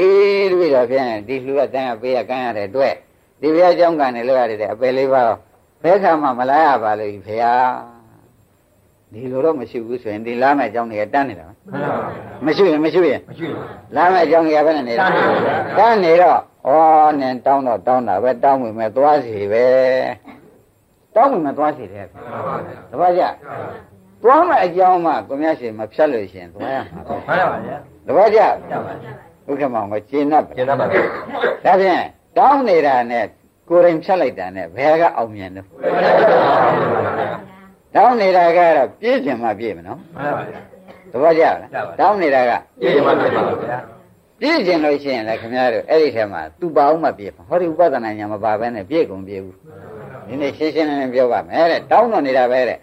တပည့်တော်ဖြင့်ဒီလူကတန်းကပေးရကန်းရတဲ့အတွက်ဒီဘုရားအကြောင်းကနေလောက်ရတဲ့အပယ်လေးပါးဘယ်ခါမှမလာရပါလို့ဘုရား ဒီလိုတော့မရှိဘူးဆိုရင်ဒီလားမဲ့အကြောင်းတွေကတန်းနေတာပဲမှန်ပါဗျာမရှိရင်မရှိရင်မရှိဘူးလားမဲ့အကြောင်းတွေကဘယ်နဲ့နေတာတန်းနေပါဗျာတန်းနေတော့ဩနင်တောင်းတော့တောင်းတာပဲတောင်းဝင်မဲ့သွားစီပဲတောင်းဝင်မဲ့သွားစီတယ်မှန်ပါဗျာတပည့်ကြသွားမဲ့အကြောင်းမှကိုမြတ်ရှင်မဖြတ်လို့ရှိရင်သွားရမှာပဲမှန်ပါဗျာတပည့်ကြကြောက်ပါဗျာဥက္ကမောင်ကကျင့်တတ်ပါကျန်တော့ပါဗျာဒါဖြင့်တောင်းနေတာနဲ့ကိုယ်တိုင်ဖြတ်လိုက်တာနဲ့ဘယ်ကအောင်မြင်တော့ တောင်းနေတာကတော့ပြည့်ချင်မှပြည့်မနော်မှန်ပါဗျာတပည့်ကြလားတောင်းနေတာကပြည့်မှာပြည့်ပါဗျာပြည့်ချင်လို့ရှိရင်လည်းခင်ဗျားတို့အဲ့ဒီထဲမှာသူပါအောင်မပြည့်မှာဟောဒီဥပဒနာညာမပါဘဲနဲ့ပြည့်ကုန်ပြည့်ဘူးဒီနေ့ရှင်းရှင်းလင်းလင်းပြောပါမယ်တဲ့တောင်းတော့နေတာပဲတဲ့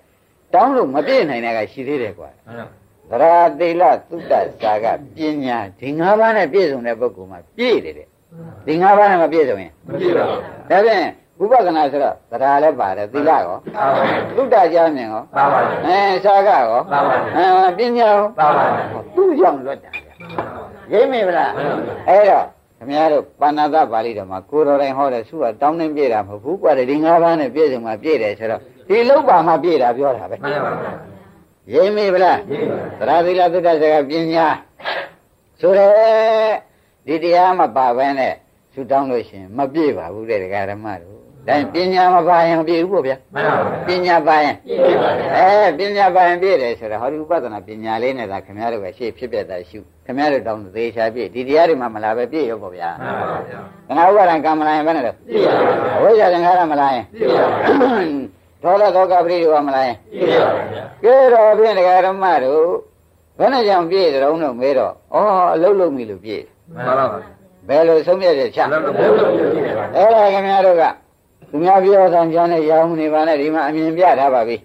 တောင်းလို့မပြည့်နိုင်တဲ့ကရှိသေးတယ်ကွာမှန်ပါသရာတိလသုတ္တစာကပညာဒီ၅ပါးနဲ့ပြည့်စုံတဲ့ပုဂ္ဂိုလ်မှာပြည့်တယ်တဲ့ဒီ၅ပါးနဲ့မပြည့်စုံရင်မပြည့်ပါဘူးဒါဖြင့် ဝိပဿနာဆိုတော့သရာလည်းပါတယ်သီလရောသုတ္တကြမြင်ရောပါပါဗျာအဲစာကရောပါပါအဲပညာရောပါပါသူ့ကြောင့်လွတ်တာဗျရိမ့်မိဗလားအဲ့တော့ခင်ဗျားတို့ပါဏာသပါဠိတော်မှာကိုယ်တော်တိုင်ဟောတဲ့သူကတောင်းနှင်းပြည့်တာမဟုတ်ဘူးကွာဒီ၅ပါးနဲ့ပြည့်စုံမှာပြည့်တယ်ဆိုတော့ဒီလောက်ပါမှပြည့်တာပြောတာပဲမှန်ပါဗျာရိမ့်မိဗလားပြည့်ပါသရသီလသုတ္တစကပညာဆိုရဲဒီတရားမပါဘဲနဲ့သူတောင်းလို့ရှိရင်မပြည့်ပါဘူးတဲ့ဒကာဓမ္မတို့ ဒါရင်ပညာမပါရင်မပြည့်ဘူးပေါ့ဗျာမှန်ပါဗျာပညာပါရင်ပြည့်ပါဗျာအဲပညာပါရင်ပြည့်တယ်ဆိုတော့ဟောဒီဥပဒနာပညာလေးနဲ့သာခင်ဗျားတို့ကရှေ့ဖြစ်ပြတာရှုခင်ဗျားတို့တောင်းသေးချာပြည့်ဒီတရားတွေမှမလာပဲပြည့်ရောပေါ့ဗျာမှန်ပါဗျာခဏဥပါဒံကံမလာရင်ဘယ်နဲ့လဲပြည့်ပါဗျာအဝိဇ္ဇာသင်္ခါရမလာရင်ပြည့်ပါဗျာဒေါသဒေါကပရိဒီဝမလာရင်ပြည့်ပါဗျာကဲတော့ဖြင့်ဒကာဓမ္မတို့ဘယ်နဲ့ကြောင့်ပြည့်ကြုံတော့မေးတော့ဩအလုံးလုံးပြီလို့ပြည့်မှန်ပါဗျာဘယ်လိုဆုံးဖြတ်ချက်ချလုံးလုံးလုံးလုံးပြည့်ပါဗျာအဲ့ဒါခင်ဗျားတို့က သူများပြောသံကြောင်းနဲ့ရောင်းနေပါနဲ့ဒီမှာအမြင်ပြထားပါပြီ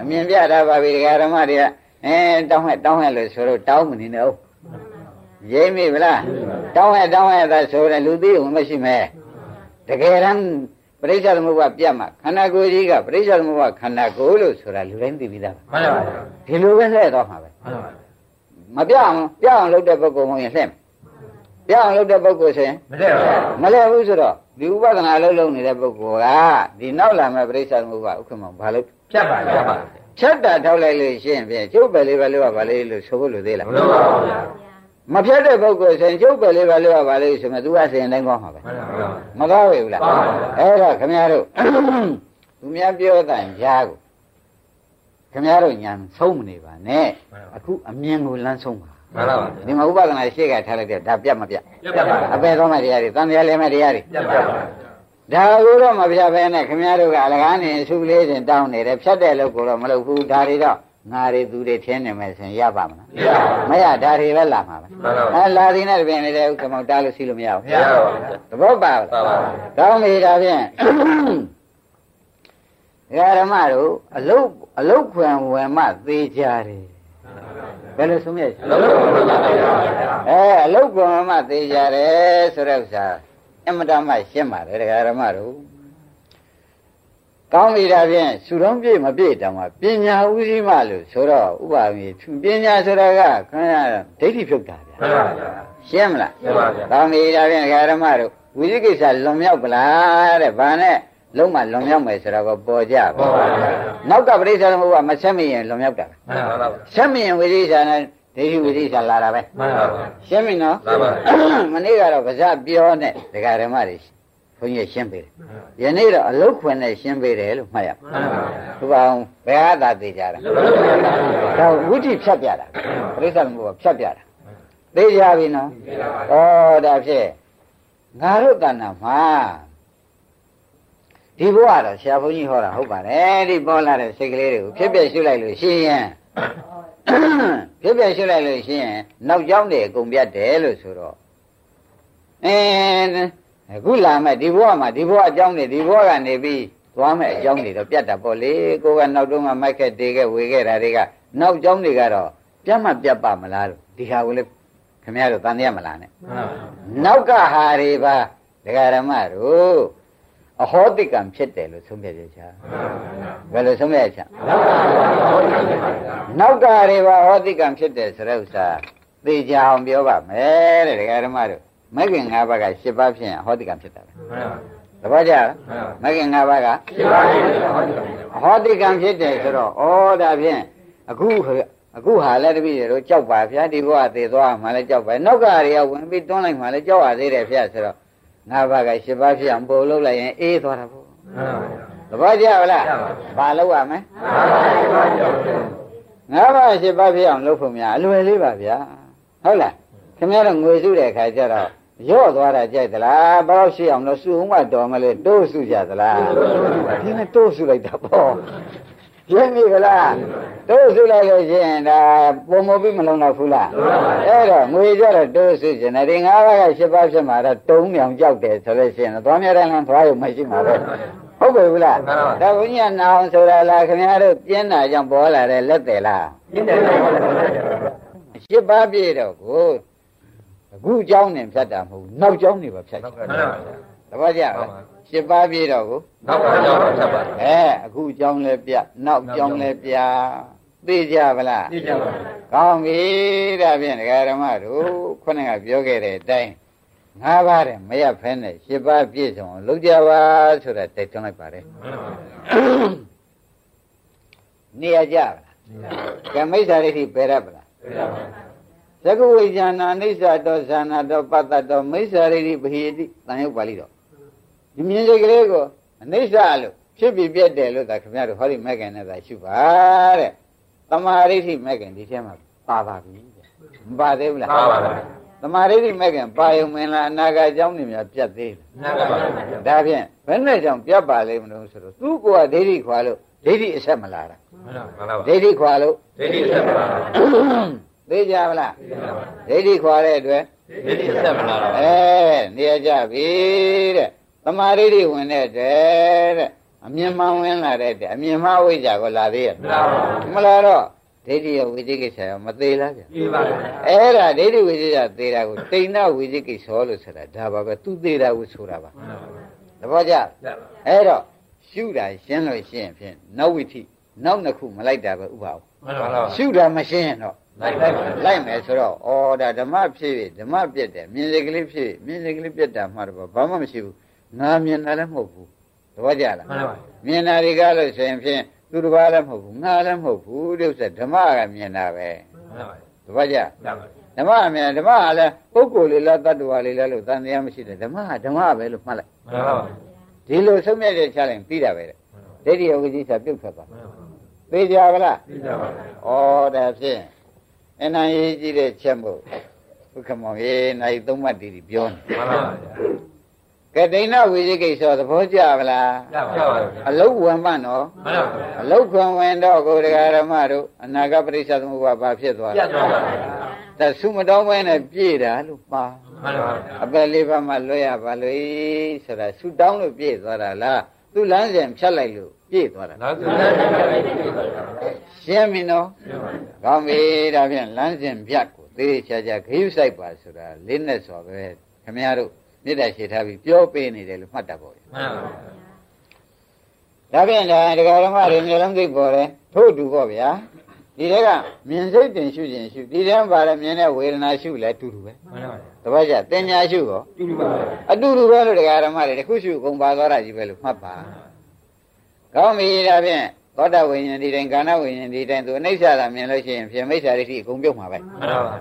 အမြင်ပြထားပါပြီဒကာဓမ္မတွေကအဲတောင်းဟဲ့တောင်းဟဲ့လို့ဆိုတော့တောင်းမနေနဲ့ဟုတ်ရိမ့်မိဗလားတောင်းဟဲ့တောင်းဟဲ့သာဆိုတယ်လူသိဝင်မရှိမဲ့တကယ်တမ်းပရိစ္ဆေသမုပ္ပါပြတ်မှာခန္ဓာကိုယ်ကြီးကပရိစ္ဆေသမုပ္ပါခန္ဓာကိုယ်လို့ဆိုတာလူတိုင်းသိပြီးသားပါမှန်ပါဗျာဒီလိုပဲလှည့်သွားမှာပဲမှန်ပါဗျာမပြအောင်ပြအောင်လုပ်တဲ့ပုဂ္ဂိုလ်မဟုတ်ရင်လှည့်မယ်ပြအောင်လုပ်တဲ့ပုဂ္ဂိုလ်ဆိုရင်မတည့်ပါဘူးမလဲဘူးဆိုတော့ ဒီဥပဒနာလုံးလုံးနေတဲ့ပုဂ္ဂိုလ်ကဒီနောက်လာမဲ့ပြိဿသမုပ္ပါဥက္ကမဘာလို့ဖြတ်ပါဖြတ်ပါချက်တာထောက်လိုက်လို့ရှိရင်ဖြင့်ကျုပ်ပဲလေးပဲလို့ကဘာလေးလို့ဆိုဖို့လိုသေးလားမလို့ပါဘူးဗျာမဖြတ်တဲ့ပုဂ္ဂိုလ်ဆိုရင်ကျုပ်ပဲလေးပဲလို့ကဘာလေးဆိုမှသူကစင်တိုင်းကောင်းမှာပဲမှန်ပါဗျာမကောင်းဘူးလားကောင်းပါဘူးအဲ့တော့ခင်ဗျားတို့သူများပြောတဲ့ရားကိုခင်ဗျားတို့ညာဆုံးမနေပါနဲ့အခုအမြင်ကိုလမ်းဆုံးပါ မှန်ပါဗျာဒီမှာဥပဒနာရှေ့ကထားလိုက်တဲ့ဒါပြတ်မပြတ်ပြတ်ပါဗျာအပေတော်မဲ့တရားတွေတန်တရားလည်းမဲ့တရားတွေပြတ်ပါဗျာဒါကိုတော့မပြဘဲနဲ့ခင်ဗျားတို့ကအလကားနေအစုလေးတင်တောင်းနေတယ်ဖြတ်တဲ့လို့ကိုတော့မလုပ်ဘူးဒါတွေတော့ငါတွေသူတွေထင်းနေမယ်ဆိုရင်ရပါမလားပြတ်ပါမရဒါတွေပဲလာမှာပဲမှန်ပါဗျာအဲလာသည်နဲ့တပင်နေတဲ့ဥက္ကမောက်တားလို့စီးလို့မရဘူးမရပါဘူးဗျာသဘောပါပါပါလားကောင်းပြီဒါဖြင့်ဓမ္မတို့အလုတ်အလုတ်ခွင်ဝင်မှသေးကြတယ် ဘယ်လိုဆုံးမြတ်အလုံးလုံးပါဗျာအဲအလုတ်ခွင်ဝင်မှသေးကြတယ်ဆိုတဲ့ဥစ္စာအမတမရှင်းပါတယ်ဓမ္မတို့ကောင်းပြီဒါဖြင့်စုတော်ပြည့်မပြည့်တောင်မှပညာဥသိမလို့ဆိုတော့ဥပါမီပညာဆိုတာကခင်ဗျာဒိဋ္ဌိဖြုတ်တာဗျာမှန်ပါဗျာရှင်းမလားရှင်းပါဗျာကောင်းပြီဒါဖြင့်ဓမ္မတို့ဝိသိကိစ္စလွန်မြောက်ပလားတဲ့ဘာနဲ့ လုံးမလွန်မြောက်မယ်ဆိုတော့ပေါ်ကြပါပေါ်ပါဗျာနောက်ကပရိစ္ဆေသမုပ္ပါမဆက်မရင်လွန်မြောက်တာပဲမှန်ပါဗျာဆက်မရင်ဝိသိကိစ္စနဲ့ဒိဋ္ဌိဝိသိကိစ္စလာတာပဲမှန်ပါဗျာရှင်းပြီနော်မှန်ပါမနေ့ကတော့ဗဇပြောနဲ့ဒကာဓမ္မတွေဘုန်းကြီးရှင်းပေးတယ်ယနေ့တော့အလုတ်ခွင်နဲ့ရှင်းပေးတယ်လို့မှတ်ရမှန်ပါဗျာသူပါအောင်ဘယ်ဟာသာသေးကြတာဒါဝိတိဖြတ်ပြတာပရိစ္ဆေသမုပ္ပါဖြတ်ပြတာသေးကြပြီနော်ဩဒါဖြင့်ငါတို့တဏ္ဍာမှာ ဒီဘဝတော့ဆရာဘုန်းကြီးဟောတာဟုတ်ပါတယ်ဒီပေါ်လာတဲ့စိတ်ကလေးတွေကိုဖြစ်ပြရှုလိုက်လို့ရှိရင်ဖြစ်ပြရှုလိုက်လို့ရှိရင်နောက်ကြောင်းတွေအကုန်ပြတ်တယ်လို့ဆိုတော့အဲအခုလာမဲ့ဒီဘဝမှာဒီဘဝအကြောင်းတွေဒီဘဝကနေပြီးသွားမဲ့အကြောင်းတွေတော့ပြတ်တာပေါ့လေကိုကနောက်တော့မှမိုက်ခဲ့တေခဲ့ဝေခဲ့တာတွေကနောက်ကြောင်းတွေကတော့ပြတ်မှပြတ်ပါမလားလို့ဒီဟာကိုလေခင်ဗျားတို့တန်ရမလားနဲ့မှန်ပါဗျာနောက်ကဟာတွေပါဒကာရမတို့ အဟောတိကံဖြစ်တယ်လို့ဆုံးဖြတ်ရချာဘယ်လိုဆုံးဖြတ်ရချာနောက်ကဟာတွေပါဟောတိကံဖြစ်တယ်ဆိုတဲ့ဥစ္စာသိကြအောင်ပြောပါမယ်တဲ့ဒကာရမတို့မဂ္ဂင်၅ပါးက၈ပါးဖြင့်ဟောတိကံဖြစ်တာပဲမှန်ပါသဘောကျလားမှန်ပါမဂ္ဂင်၅ပါးကရှင်းပါပြီဟုတ်ကဲ့ဟောတိကံဖြစ်တယ်ဆိုတော့ဩဒါဖြင့်အခုအခုဟာလည်းတပည့်တို့ကြောက်ပါဗျာဒီဘဝသေသွားမှလည်းကြောက်ပါနောက်ကတွေကဝင်ပြီးတွန်းလိုက်မှလည်းကြောက်ရသေးတယ်ဗျာဆိုတော့ ငါးပါးက၈ပါးဖြစ်အောင်ပို့လုပ်လိုက်ရင်အေးသွားတာပေါ့သဘောကျပါလားဘာလုပ်ရမလဲငါးပါး၈ပါးဖြစ်အောင်လုပ်ဖို့များအလွယ်လေးပါဗျာဟုတ်လားခင်ဗျားတို့ငွေစုတဲ့အခါကျတော့ရော့သွားတာကြိုက်သလားဘယ်တော့ရှိအောင်လို့စုအောင်မတော်မလဲတိုးစုကြသလားဒီနဲ့တိုးစုလိုက်တာပေါ့ ရှင်းပြီခလားတိုးစုလိုက်လို့ရှင်းဒါပုံမပြီးမလုံတော့ဘူးလားအဲ့တော့ငွေကြတော့တိုးစုရှင်းတယ်ဒီ၅ပါးက၈ပါးဖြစ်မှာတော့တုံးမြောင်ကြောက်တယ်ဆိုလို့ရှင်းတော့သွားမြတဲ့လမ်းသွားရုံမရှိမှာပဲဟုတ်ပြီဘူးလားဒါဘုန်းကြီးကနာအောင်ဆိုတာလားခင်ဗျားတို့ပြင်းတာကြောင့်ပေါ်လာတယ်လက်တယ်လားပြင်းတယ်ပေါ်လာတယ်ရှစ်ပါးပြည့်တော့ကိုအခုเจ้าနဲ့ဖြတ်တာမဟုတ်နောက်เจ้าနေပါဖြတ်ချင်ဟုတ်ကဲ့တပည့်ကြပါ ၈ပါးပြည့်တော့ကိုနောက်ပါကြောင်းပါဆက်ပါအဲအခုကြောင်းလဲပြနောက်ကြောင်းလဲပြသိကြဗလားသိကြပါဘူးကောင်းပြီဒါဖြင့်ဒကာဓမ္မတို့ခုနကပြောခဲ့တဲ့အတိုင်းငါးပါးတဲ့မရဖဲနဲ့၈ပါးပြည့်စုံလောက်ကြပါဆိုတာတိုက်တွန်းလိုက်ပါတယ်နေရကြပါလားကမိစ္ဆာဒိဋ္ဌိပယ်ရပါလားပယ်ရပါဘူးသကဝိဇ္ဇာနာအိဋ္ဌာတောဇာနာတောပတ္တတောမိစ္ဆာရိတိပဟိတိတန်ရုပ်ပါဠိတော် ဒီမြင်စိတ်ကလေးကိုအနိစ္စလို့ဖြစ်ပြီးပြတ်တယ်လို့သာခင်ဗျားတို့ဟောဒီမဲ့ခင်နဲ့သာရှုပါတဲ့တမာရိဋ္ဌိမဲ့ခင်ဒီထဲမှာပါပါပြီတဲ့မပါသေးဘူးလားပါပါပါတမာရိဋ္ဌိမဲ့ခင်ပါယုံမင်းလားအနာဂတ်အကြောင်းတွေများပြတ်သေးတယ်နားပါပါဒါဖြင့်ဘယ်နဲ့ကြောင့်ပြတ်ပါလိမ့်မလို့ဆိုတော့သူ့ကိုယ်ကဒိဋ္ဌိခွာလို့ဒိဋ္ဌိအဆက်မလာတာမှန်ပါပါဒိဋ္ဌိခွာလို့ဒိဋ္ဌိဆက်ပါသိကြပါလားဒိဋ္ဌိခွာတဲ့အတွက်ဒိဋ္ဌိဆက်မလာတော့အဲနေရကြပြီတဲ့ သမာဓိတွေဝင်တဲ့တဲ့တဲ့အမြင်မှန်ဝင်လာတဲ့တဲ့အမြင်မှဝိဇ္ဇာကိုလာသေးရဲ့မလာပါဘူးမလာတော့ဒိဋ္ဌိရောဝိသိကိစ္စရောမသေးလားဗျပြပါအဲ့ဒါဒိဋ္ဌိဝိသိကိစ္စသေးတာကိုတိဏ္ဍဝိသိကိစ္စလို့ဆိုတာဒါပါပဲသူသေးတာကိုဆိုတာပါသဘောကျအဲ့တော့ရှုတာရှင်းလို့ရှင်းဖြင့်နောက်ဝိသိနောက်နှစ်ခုမလိုက်တာပဲဥပအောင်မှန်ပါပါရှုတာမရှင်းရင်တော့လိုက်လိုက်လိုက်မယ်ဆိုတော့ဩဒါဓမ္မဖြစ်ပြီဓမ္မပြက်တယ်မြင်စိတ်ကလေးဖြစ်ပြီမြင်စိတ်ကလေးပြက်တာမှတော့ဘာမှမရှိဘူး ငါမြင်တာလည်းမဟုတ်ဘူးသဘောကျလားမှန်ပါမြင်တာတွေကလို့ဆိုရင်ဖြင့်သူတစ်ပါးလည်းမဟုတ်ဘူးငါလည်းမဟုတ်ဘူးတဲ့ဥစ္စာဓမ္မကမြင်တာပဲမှန်ပါသဘောကျရပါဓမ္မကမြင်ဓမ္မကလည်းပုဂ္ဂိုလ်လေးလားတ attva လေးလားလို့တန်တရားမရှိတယ်ဓမ္မကဓမ္မပဲလို့မှတ်လိုက်မှန်ပါပါဒီလိုဆုံးမြတ်တဲ့ချလိုက်ပြီးတာပဲတဲ့ဒိဋ္ဌိယဝိဇ္ဇာပြုတ်ထွက်သွားသိကြပါလားပြကြပါဩဒါဖြင့်အနန္ရေးကြည့်တဲ့ချက်မို့ဘုခမောင်ရေနိုင်သုံးမှတ်တည်ပြီးပြောနေမှန်ပါပါ ကဲဒိဋ္ဌဝိဇိကိစ္စသဘောကျပါလားရပါပါအလုတ်ဝင်မှနော်မှန်ပါပါအလုတ်ခွန်ဝင်တော့ကိုယ်တရားဓမ္မတို့အနာဂတ်ပရိစ္ဆေသမုပ္ပါဘာဖြစ်သွားပြလဲသွားပါဒါဆုမတော်မဲနဲ့ပြည့်တာလို့ပါမှန်ပါအပယ်လေးပါးမှလွတ်ရပါလို့ဆိုတာဆုတောင်းလို့ပြည့်သွားတာလားသူလမ်းစဉ်ဖြတ်လိုက်လို့ပြည့်သွားတာနောက်သူလည်းပြလိုက်ပြသွားတာရှင်းပြီနော်ကောင်းပြီဒါဖြင့်လမ်းစဉ်ဖြတ်ကိုသေသေးချာချာဂရုစိုက်ပါဆိုတာလေးနဲ့ဆိုပဲခင်ဗျားတို့ မြစ်တာရှည်ထားပြီးပြောပေးနေတယ်လို့မှတ်တတ်ပါဦးမှန်ပါဒါဖြင့်ဒါဒကာဓမ္မတွေမျိုးလုံးသိပေါ်တယ်ထို့အတူပေါ့ဗျာဒီတဲကမြင်စိတ်တင်ရှုခြင်းရှုဒီတန်းပါလဲမြင်တဲ့ဝေဒနာရှုလဲတူတူပဲမှန်ပါတပတ်ကျတင်ညာရှုကောတူတူပါအတူတူပဲလို့ဒကာဓမ္မတွေတစ်ခုရှုကုန်ပါသွားတာကြီးပဲလို့မှတ်ပါကောင်းပြီဒါဖြင့်သောတာဝိညာဉ်ဒီတိုင်းကာဏဝိညာဉ်ဒီတိုင်းသူအနိစ္စလာမြင်လို့ရှိရင်ဖြင့်မိစ္ဆာဒိဋ္ဌိအကုန်ပြုတ်မှာပဲမှန်ပါပါ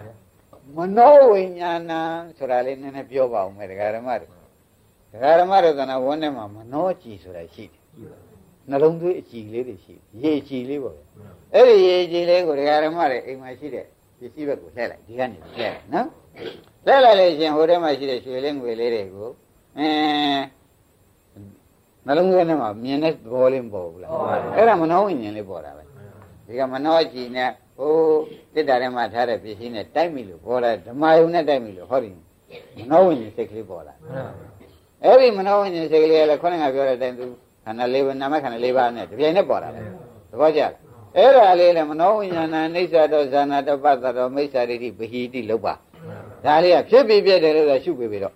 မနောဝိညာဏဆိုတာလေးနည်းနည်းပြောပါဦးမယ်ဒကာဓမ္မတွေဒကာဓမ္မတွေကဝန်းထဲမှာမနောကြည်ဆိုတာရှိတယ်နှလုံးသွေးအကြည်လေးတွေရှိတယ်ရေကြည်လေးပေါ့ဗျာအဲ့ဒီရေကြည်လေးကိုဒကာဓမ္မတွေအိမ်မှာရှိတဲ့ပစ္စည်းဘက်ကိုလှည့်လိုက်ဒီကနေလှည့်လိုက်နော်လှည့်လိုက်လို့ရှိရင်ဟိုထဲမှာရှိတဲ့ရွှေလေးငွေလေးတွေကိုအင်းနှလုံးသွေးထဲမှာမြင်တဲ့သဘောလေးမပေါ်ဘူးလားအဲ့ဒါမနောဝိညာဉ်လေးပေါ်တာပဲဒီကမနောကြည်နဲ့ ဟိုတစ်တာထဲမှာထားတဲ့ပစ္စည်းနဲ့တိုက်မိလို့ပေါ်တာဓမ္မယုံနဲ့တိုက်မိလို့ဟောဒီမနောဝိညာဉ်စိတ်ကလေးပေါ်လာအဲ့ဒီမနောဝိညာဉ်စိတ်ကလေးကလည်းခေါင်းကပြောတဲ့အတိုင်းသူခန္ဓာ၄ပါးနာမခန္ဓာ၄ပါးနဲ့တပြိုင်နက်ပေါ်လာတယ်သဘောကျလားအဲ့ဒါလေးလည်းမနောဝိညာဏအိဋ္ဌတောဇာနာတပတ္တတောမိစ္ဆာဒိဋ္ဌိပဟိတိလောက်ပါဒါလေးကဖြစ်ပြီးပြည့်တယ်လို့ဆိုရှုပေးပြီတော့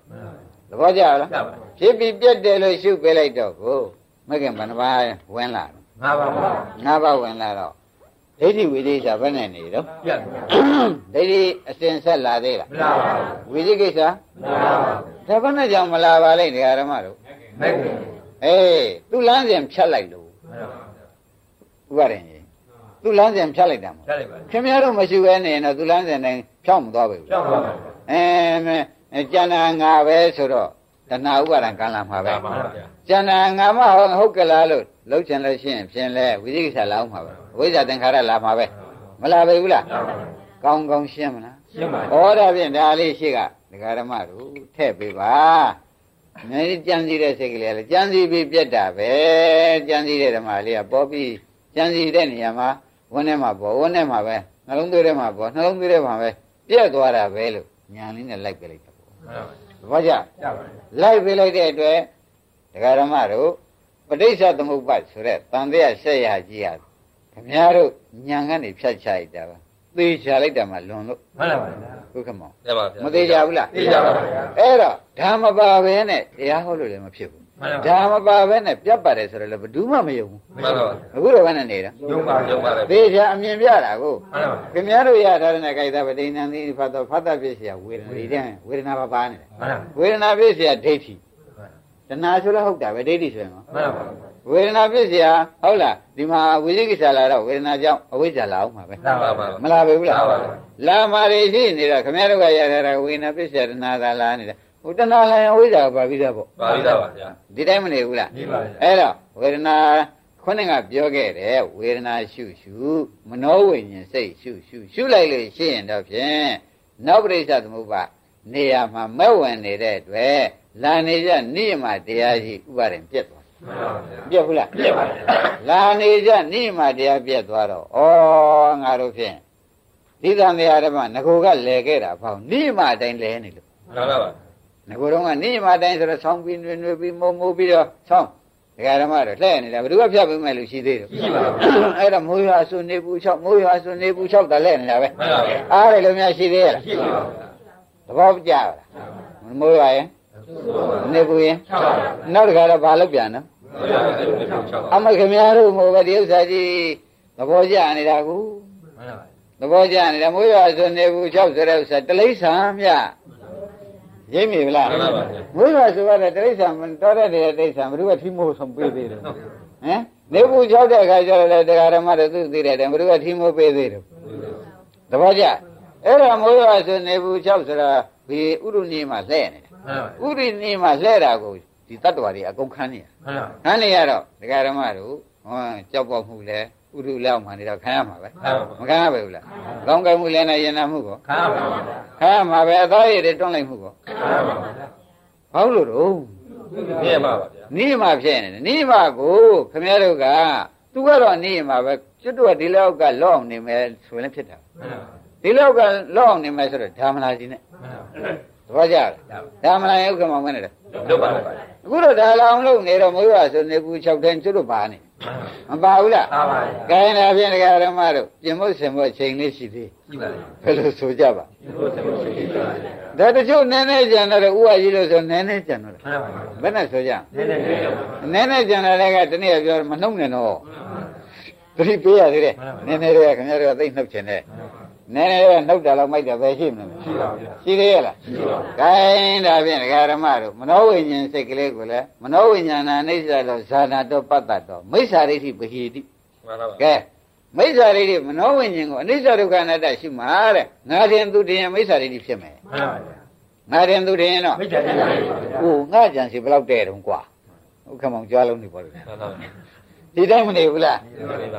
သဘောကျလားရပါဖြစ်ပြီးပြည့်တယ်လို့ရှုပေးလိုက်တော့ကိုမကင်ဘဏ္ဍပါဝင်လာငါပါပါငါးပါးဝင်လာတော့ ဒိဋ္ဌိဝိသေသဘယ်နဲ့နေတော့ပြတ်ဒိဋ္ဌိအစဉ်ဆက်လာသေးလားမလာပါဝိသေကိစ္စမလာပါဒါဘယ်နဲ့ကြောင့်မလာပါလိမ့်တရားဓမ္မတို့မဲ့ကအေးသူလမ်းစဉ်ဖြတ်လိုက်လို့ဥပါရင်ကြီးသူ့လမ်းစဉ်ဖြတ်လိုက်တာမဟုတ်ကြားလိုက်ပါခင်ဗျားတို့မရှိဘဲနေရင်တော့သူ့လမ်းစဉ်တိုင်းဖြောင်းမသွားဘူးကြောက်ပါပါအဲကျန်တာငါပဲဆိုတော့တဏှာဥပါဒံကံလာမှာပဲပါပါဗျာကျန်တာငါမဟုတ်ဟုတ်ကလားလို့လှုပ်ချင်လို့ရှိရင်ဖြင်လဲဝိသိကိစ္စလာအောင်မှာပဲ ဝိဇ္ဇာသင်္ခါရလာမှာပဲမလာပဲဘူးလားကြောက်ပါကောင်းကောင်းရှင်းမလားရှင်းပါဩဒါဖြင့်ဒါလေးရှိကဒကာရမတို့ထည့်ပေးပါငါကြံစည်တဲ့စိတ်ကလေးကလည်းကြံစည်ပြီးပြက်တာပဲကြံစည်တဲ့ဓမ္မလေးကပေါ်ပြီးကြံစည်တဲ့နေရာမှာဝန်းထဲမှာပေါ်ဝန်းထဲမှာပဲနှလုံးသွေးထဲမှာပေါ်နှလုံးသွေးထဲမှာပဲပြက်သွားတာပဲလို့ညာလေးနဲ့လိုက်ပြလိုက်တာပေါ့မှန်ပါသဘောကျကြောက်ပါလိုက်ပြလိုက်တဲ့အတွက်ဒကာရမတို့ပဋိစ္စသမုပ္ပါဆိုတဲ့တန်တရားဆက်ရကြီးရ ခမည်းတော်ညံကနေဖြတ်ချလိုက်တာပါသေချာလိုက်တာမှလွန်လို့မှန်ပါဗျာဟုတ်ကဲ့မောင်မသေးကြဘူးလားသေချာပါဗျာအဲ့တော့ဓမ္မပါပဲနဲ့တရားဟောလို့လည်းမဖြစ်ဘူးဓမ္မပါပဲနဲ့ပြတ်ပါတယ်ဆိုတော့လည်းဘယ်သူမှမယုံဘူးမှန်ပါဗျာအခုတော့ဘယ်နဲ့နေတာယုံပါယုံပါတယ်သေချာအမြင်ပြတာကိုမှန်ပါဗျာခင်ဗျားတို့ရထားတဲ့ခိုက်တာပဲဒိဏံသီဖတ်တော့ဖတ်တာပြည့်စရာဝေဒနာဒီတဲ့ဝေဒနာပါပါနေတယ်မှန်ပါဝေဒနာပြည့်စရာဒိဋ္ဌိတဏှာဆိုလည်းဟုတ်တာပဲဒိဋ္ဌိဆိုရင်မှန်ပါ ဝေဒနာဖြစ်เสียဟုတ်လားဒီမှာဝိသိကိစ္စလာတော့ဝေဒနာကြောင့်အဝိဇ္ဇာလာအောင်မှာပဲ မှန်ပါပါ မလာဘူးလား လာပါပါ လာမာတွေရှိနေတော့ခင်ဗျားတို့ကရထားတာဝေဒနာဖြစ်เสียတဏှာသာလာနေတယ်ဟိုတဏှာလာရင်အဝိဇ္ဇာပါပြီးသားပေါ့ ပါပြီးသားပါဗျာ ဒီတိုင်းမနေဘူးလား နေပါဗျာ အဲ့တော့ဝေဒနာခုနကပြောခဲ့တယ်ဝေဒနာရှုရှုမနောဝိညာဉ်စိတ်ရှုရှုရှုလိုက်လို့ရှိရင်တော့ဖြင့်နောက်ပရိစ္ဆသမုပ္ပါနေရာမှာမဲ့ဝင်နေတဲ့အတွက်လာနေကြနိယမတရားရှိဥပါရင်ပြတ်သွား မှန် ပါဗျာပြတ်ဘူးလားပြည့်ပါဗျာလာနေကြနိယမတရားပြတ်သွားတော့ဩငါတို့ဖြင့်ဒီသံဃာဓမ္မငကိုကလဲခဲ့တာပေါ့နိယမအတိုင်းလဲနေလို့မှန်ပါပါငကိုတော့ကနိယမအတိုင်းဆိုတော့ဆောင်းပြီးနွေနွေပြီးမိုးမိုးပြီးတော့ဆောင်းဒကာဓမ္မတော့လှဲ့နေတာဘယ်သူကဖြတ်ပေးမယ်လို့ရှိသေးတယ်ရှိပါဘူးအဲ့တော့မိုးရွာဆွနေပူချောက်မိုးရွာဆွနေပူချောက်တာလှဲ့နေတာပဲမှန်ပါဗျာအားရလို့များရှိသေးရဲ့လားရှိပါဘူးသဘောကျလားမိုးရွာရင်နေပူရင်ချောက်ပါနောက်တခါတော့ဘာလုပ်ပြန်နော်ဗျာချောက် အမခင်များတို့မို့ပဲဒီဥစ္စာကြီးသဘောကျနေတာကူမှန်ပါသဘောကျနေတာမိုးရွာဆွနေပူချောက်ဆိုတဲ့ဥစ္စာတလိ္ဆာမြရိပ်မိဗလားမှန်ပါဗျာမိုးရွာဆိုရတဲ့တလိ္ဆာမတော်တဲ့တဲ့တိစ္ဆာဘယ်သူကထီမိုးဆုံးပေးသေးတယ်ဟမ်နေပူချောက်တဲ့အခါကျတော့လေတရားဓမ္မတို့သူသိတယ်တဲ့ဘယ်သူကထီမိုးပေးသေးတယ်သဘောကျအဲ့ဒါမိုးရွာဆိုနေပူချောက်ဆိုတာဒီဥရုနီမှာလှဲ့နေတယ်မှန်ပါဥရိနီမှာလှဲ့တာကို ဒီတတ္တဝါတွေအကုန်ခန်းနေရမှန်ပါခန်းနေရတော့တရားဓမ္မတို့ဟောကြောက်ပေါက်မှုလဲဥရုလောက်မှနေတော့ခံရမှာပဲမှန်ပါမခံရပါဘူးလားကောင်းကင်မှုလဲနဲ့ယဉ်နာမှုကောခါပါဗျာခံရမှာပဲအသားရည်တွေတွန်းလိုက်မှုကောခါပါဗျာဘာလို့တော့ပြည့်ပါဗျာနိမဖြစ်နေတယ်နိမကိုခမည်းတော်ကသူကတော့နိမပဲကျွတ်တော့ဒီလောက်ကလော့အောင်နေမယ်ဆိုရင်ဖြစ်တာမှန်ပါဒီလောက်ကလော့အောင်နေမယ်ဆိုတော့ဓမ္မလာကြီးနဲ့မှန်ပါသဘောကျလားဓမ္မလာရဲ့ဥက္ကမမနဲ့တယ် လုပ်ပါဗျာအခုတော့ဒါလောင်လို့နေတော့မိုးရွာဆိုနေကူ6တိုင်းကျွတ်တော့ပါနေမပါဘူးလားခါပါကဲဒါဖြင့်ဒကာဓမ္မတို့ပြင်ဖို့ဆင်ဖို့အချိန်လေးရှိသေးရှိပါလေဘယ်လိုဆိုကြပါဒီလိုဆက်လို့ရှိပါဗျာဒါတချို့နည်းနည်းကြံတော့ဥပကြီးလို့ဆိုနည်းနည်းကြံတော့မှန်ပါဗျာဘယ်နဲ့ဆိုကြနည်းနည်းလေးတော့နည်းနည်းကြံတဲ့ကတနေ့ပြောမနှုတ်နဲ့တော့သတိပေးရသေးတယ်နည်းနည်းတွေကခင်ဗျားတို့ကသိနှုတ်ချင်တယ် နည်းနည်းတော့နှုတ်တာလောက်မိုက်တာပဲရှိမလားရှိပါဗျာရှိသေးရဲ့လားရှိပါဗျာ gain ဒါဖြင့်ဒကာရမတို့မနောဝိညာဉ်စိတ်ကလေးကိုလည်းမနောဝိညာဏအိစ္ဆာတော့ဇာနာတော့ပတ္တတော့မိစ္ဆာရိတိပဟိတိမှန်ပါပါကဲမိစ္ဆာရိတိမနောဝိညာဉ်ကိုအနိစ္စဒုက္ခအနတ္တရှိမှာတဲ့ငါတင်သူတင်မိစ္ဆာရိတိဖြစ်မယ်မှန်ပါဗျာငါတင်သူတင်တော့မိစ္ဆာရိတိပါဗျာဟိုငါကြံစီဘယ်လောက်တဲ့တုံးကွာဥက္ကမောင်ကြွားလုံးနေပါလို့မှန်ပါဗျာဒီတိုင်းမနေဘူးလား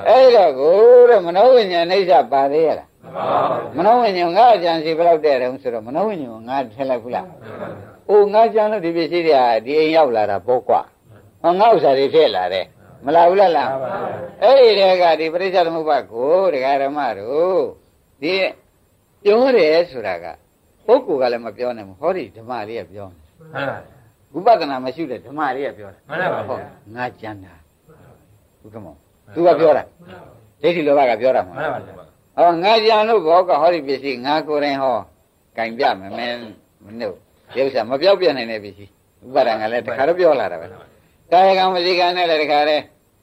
အဲ့ဒါကိုတဲ့မနောဝိညာဉ်အိစ္ဆာပါသေးရလား မှန်ပါဗျာမနောဝိညာဉ်ငါကြံစီဘယ်လောက်တဲ့တုံးဆိုတော့မနောဝိညာဉ်ကိုငါထည့်လိုက်ဘူးလားမှန်ပါဗျာ။အိုငါကြမ်းလို့ဒီပစ္စည်းတွေကဒီအိမ်ရောက်လာတာပေါ့ကွာ။ဟောငါဥစ္စာတွေထည့်လာတယ်။မလာဘူးလားလားမှန်ပါဗျာ။အဲ့ဒီတည်းကဒီပရိစ္ဆေသမုပ္ပါကိုတရားဓမ္မတို့ဒီပြောတယ်ဆိုတာကပုဂ္ဂိုလ်ကလည်းမပြောနိုင်ဘူး။ဟောဒီဓမ္မလေးကပြောနေမှန်ပါဗျာ။ဝိပဿနာမရှိတဲ့ဓမ္မလေးကပြောတယ်မှန်ပါဗျာငါကြမ်းတာ။ဟုတ်ကဲ့မော။ तू ကပြောတာ။ဒိဋ္ဌိလောဘကပြောတာမမှဟုတ်န်လားပါဗျာ။ ဟောငါကြမ်းလို့ဘောကဟောဒီပစ္စည်းငါကိုယ်တိုင်ဟောကင်ပြမယ်မင်းမနှုတ်။ရုပ်ရှာမပြောက်ပြနိုင်တဲ့ပစ္စည်းဥပါဒံကလည်းတခါတော့ပြောလာတာပဲ။ကာယကံဝစီကံနဲ့လည်းတခါလဲ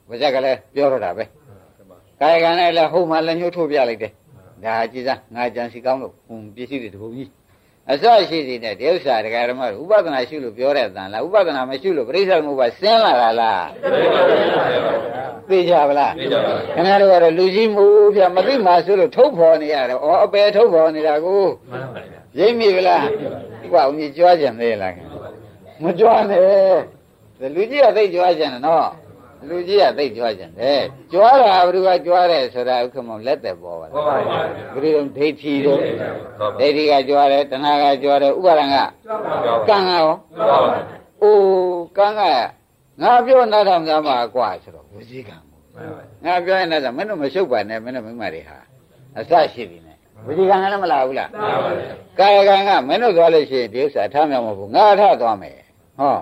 ဝဇက်ကလည်းပြောတော့တာပဲ။ကာယကံနဲ့လည်းဟုတ်မှလည်းညှို့ထုတ်ပြလိုက်တယ်။ဒါကြည်စားငါကြံစီကောင်းလို့ဟွန်းပစ္စည်းတွေတပုံကြီး အစရှိစီတဲ့ဒီဥစ္စာဒကာဓမ္မတို့ဥပဒနာရှိလို့ပြောတဲ့တန်လားဥပဒနာမရှိလို့ပြိဿမှုပါဆင်းလာတာလားသိကြပါလားသိကြပါခင်ဗျားတို့ကတော့လူကြီးမို့ဗျာမသိမှဆိုလို့ထုတ်ဖော်နေရတယ်ဩအပယ်ထုတ်ဖော်နေတာကိုမှန်ပါဗျာရိပ်မိဗလားကွာဦးကြီးကြွားကြံသေးလားခင်မကြွားနဲ့ဒီလူကြီးကသိကြွားကြံတယ်နော် လူကြီးကသိကြွားကြံတယ်ကြွားတာဘယ်သူကကြွားတယ်ဆိုတာဥက္ကမောလက်သက်ပေါ်ပါဟုတ်လားပါဗျာဘယ်သူဒိဋ္ဌိတို့ဟုတ်ပါဒိဋ္ဌိကကြွားတယ်တဏှာကကြွားတယ်ဥပါဒံကကံကရောဟုတ်ပါအိုးကံကငါပြောနားထောင်ကြမှာကွာဆိုတော့ဝစီကံငါပြောရင်လည်းမင်းတို့မရှုပ်ပါနဲ့မင်းတို့မိမတွေဟာအစရှိပြီနဲ့ဝစီကံကလည်းမလာဘူးလားကာယကံကမင်းတို့သွားလို့ရှိရင်ဒီဥစ္စာထားမြောက်မဟုတ်ဘူးငါထသွားမယ်ဟော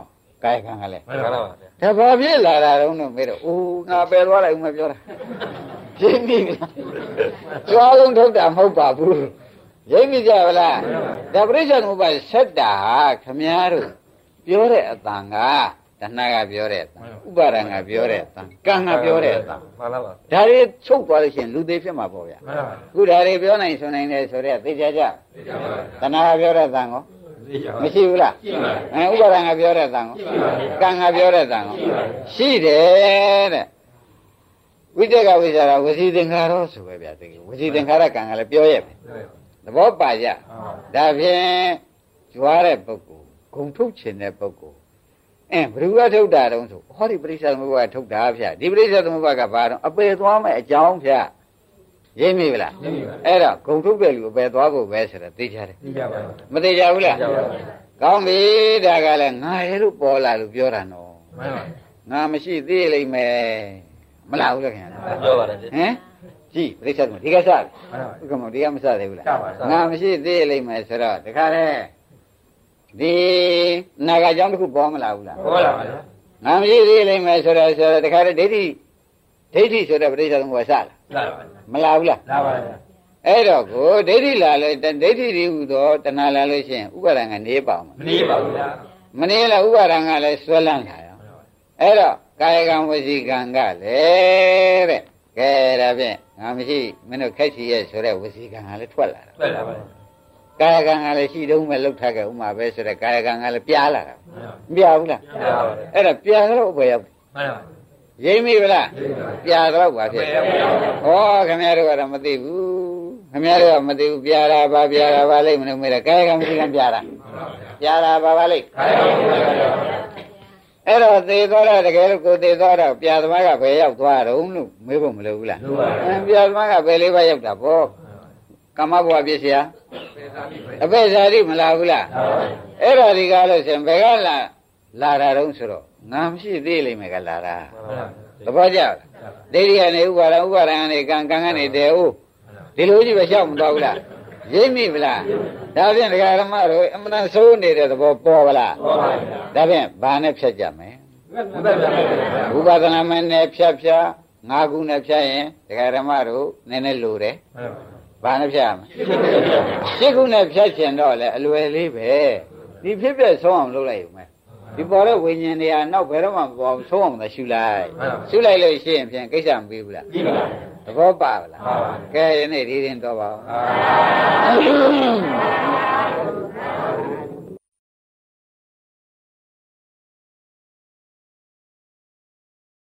ကာယကံကလည်းမှန်ပါဗျာ ဒါဘာဖြစ်လာတာတုံးတော့မေးတော့အိုးငါပယ်သွားလိုက်ဦးမပြောတာရှင်းပြီလားကြွားလုံးထုတ်တာမဟုတ်ပါဘူးရိပ်မိကြပါလားဒါပရိစ္ဆေသမုပ္ပါဆက်တာဟာခမည်းတော်ပြောတဲ့အတန်ကတဏှာကပြောတဲ့အတန်ဥပါဒံကပြောတဲ့အတန်ကံကပြောတဲ့အတန်မှန်ပါပါဒါတွေချုပ်သွားလို့ရှိရင်လူသေးဖြစ်မှာပေါ့ဗျာမှန်ပါခုဒါတွေပြောနိုင်ဆိုနိုင်တယ်ဆိုတော့သိကြကြသိကြပါဗျာတဏှာကပြောတဲ့အတန်ကိုသိကြပါ မရှိဘူးလားရှိပါအဲဥပါဒံကပြောတဲ့တန်ကိုရှိပါဘူးကံကပြောတဲ့တန်ကိုရှိပါဘူးရှိတယ်တဲ့ဝိတက်ကဝိဇာရဝစီသင်္ခါရောဆိုပဲဗျာတကယ်ဝစီသင်္ခါရကံကလည်းပြောရဲ့ပဲသဘောပါကြဒါဖြင့်ကြွားတဲ့ပုဂ္ဂိုလ်ဂုံထုတ်ခြင်းတဲ့ပုဂ္ဂိုလ်အဲဘ누구ကထုတ်တာတုံးဆိုဟောဒီပရိစ္ဆေသမုပ္ပါကထုတ်တာဗျာဒီပရိစ္ဆေသမုပ္ပါကဘာတော့အပေသွားမဲ့အကြောင်းဗျာ ရိပ်မိဗလားသိကြပါအဲ့တော့ဂုံထုတ်တဲ့လူအပေသွားဖို့ပဲဆိုတော့သိကြတယ်သိကြပါမသိကြဘူးလားသိကြပါကောင်းပြီဒါကလည်းငါရဲ့လို့ပေါ်လာလို့ပြောတာနော်မှန်ပါငါမရှိသေးလိမ့်မယ်မလားဘူးလေခင်ဗျာပြောပါတယ်ဟမ်ကြည့်ပြိဿတ်မဒီကစားမှန်ပါဥက္ကမဒီကမစသေးဘူးလားစပါစပါငါမရှိသေးလိမ့်မယ်ဆိုတော့တခါလေဒီနာဂကြောင့်တစ်ခုပေါ်မလာဘူးလားဟုတ်လားဗျာငါမရှိသေးလိမ့်မယ်ဆိုတော့ဆိုတော့တခါလေဒိဋ္ဌိဒိဋ္ဌိဆိုတဲ့ပြိဿတ်ကစလာလာပါ မလာဘူးလားလာပါဗျာအဲ့တော့ကိုဒိဋ္ဌိလာလဲဒိဋ္ဌိတွေဟူသောတဏှာလာလို့ရှိရင်ဥပါဒံကနေပါအောင်မနေပါဘူးဗျာမနေလားဥပါဒံကလည်းဆွဲလန်းလာရောအဲ့တော့ကာယကံဝစီကံကလည်းတဲ့ကဲဒါဖြင့်ငါမရှိမင်းတို့ခက်စီရဲ့ဆိုတဲ့ဝစီကံကလည်းထွက်လာတာတွေ့လာပါကာယကံကလည်းရှိတုံးမဲ့လှုပ်ထားခဲ့ဥမာပဲဆိုတဲ့ကာယကံကလည်းပြားလာတာမပြားဘူးလားပြပါဗျာအဲ့ဒါပြားတော့ဘယ်ရောက်မှန်ပါ ရိမ့်မိဗလားပြားတော့ဘာဖြစ်ဘယ်ရောက်ဩခင်ဗျားတို့ကတော့မသိဘူးခင်ဗျားတို့ကမသိဘူးပြားတာဘာပြားတာဘာလိမ့်မလို့မေးတယ်ကာယကံဝစီကံပြားတာပြားတာဘာဘာလိမ့်ခိုင်းပါဗျာအဲ့တော့သေသွားတာတကယ်လို့ကိုသေသွားတော့ပြာသမားကဘယ်ရောက်သွားတုံးလို့မေးဖို့မလိုဘူးလားလိုပါဘူးအင်းပြာသမားကဘယ်လေးပါရောက်တာပေါ့ကမ္မဘဝပြည့်စရာအပေဇာတိမလာဘူးလားအဲ့တော့ဒီကားလို့ဆိုရင်ဘယ်ကလာလာတာတုံးဆိုတော့ ငါမရှိသေးလိမ့်မယ်ကလာတာသဘောကျလားဒိဋ္ဌိကနေဥပါဒံဥပါဒံကနေကံကံကနေတေဦးဒီလိုကြီးပဲရှောက်မသွားဘူးလားရိပ်မိဗလားဒါဖြင့်ဒကာဓမ္မတို့အမှန်တန်စိုးနေတဲ့သဘောပေါ်ပါလားဟုတ်ပါဗျာဒါဖြင့်ဘာနဲ့ဖြတ်ကြမလဲဟုတ်ပါဗျာဝိပဿနာမနဲ့ဖြတ်ဖြတ်ငါးခုနဲ့ဖြတ်ရင်ဒကာဓမ္မတို့နည်းနည်းလိုတယ်ဘာနဲ့ဖြတ်ရမလဲရှစ်ခုနဲ့ဖြတ်ချင်တော့လေအလွယ်လေးပဲဒီဖြစ်ဖြစ်ဆုံးအောင်လုပ်လိုက်ရုံပဲ ဒီပေါ်တဲ့ဝိညာဉ်တွေကနောက်ဘယ်တော့မှမပေါ်ဘူးဆုံးအောင်သာရှုလိုက်ရှုလိုက်လို့ရှိရင်ဖြင့်ကိစ္စမပြီးဘူးလားကြည့်ပါသဘောပါဗလားပါပါကဲယနေ့ဒီရင်တော့ပါဦးအာ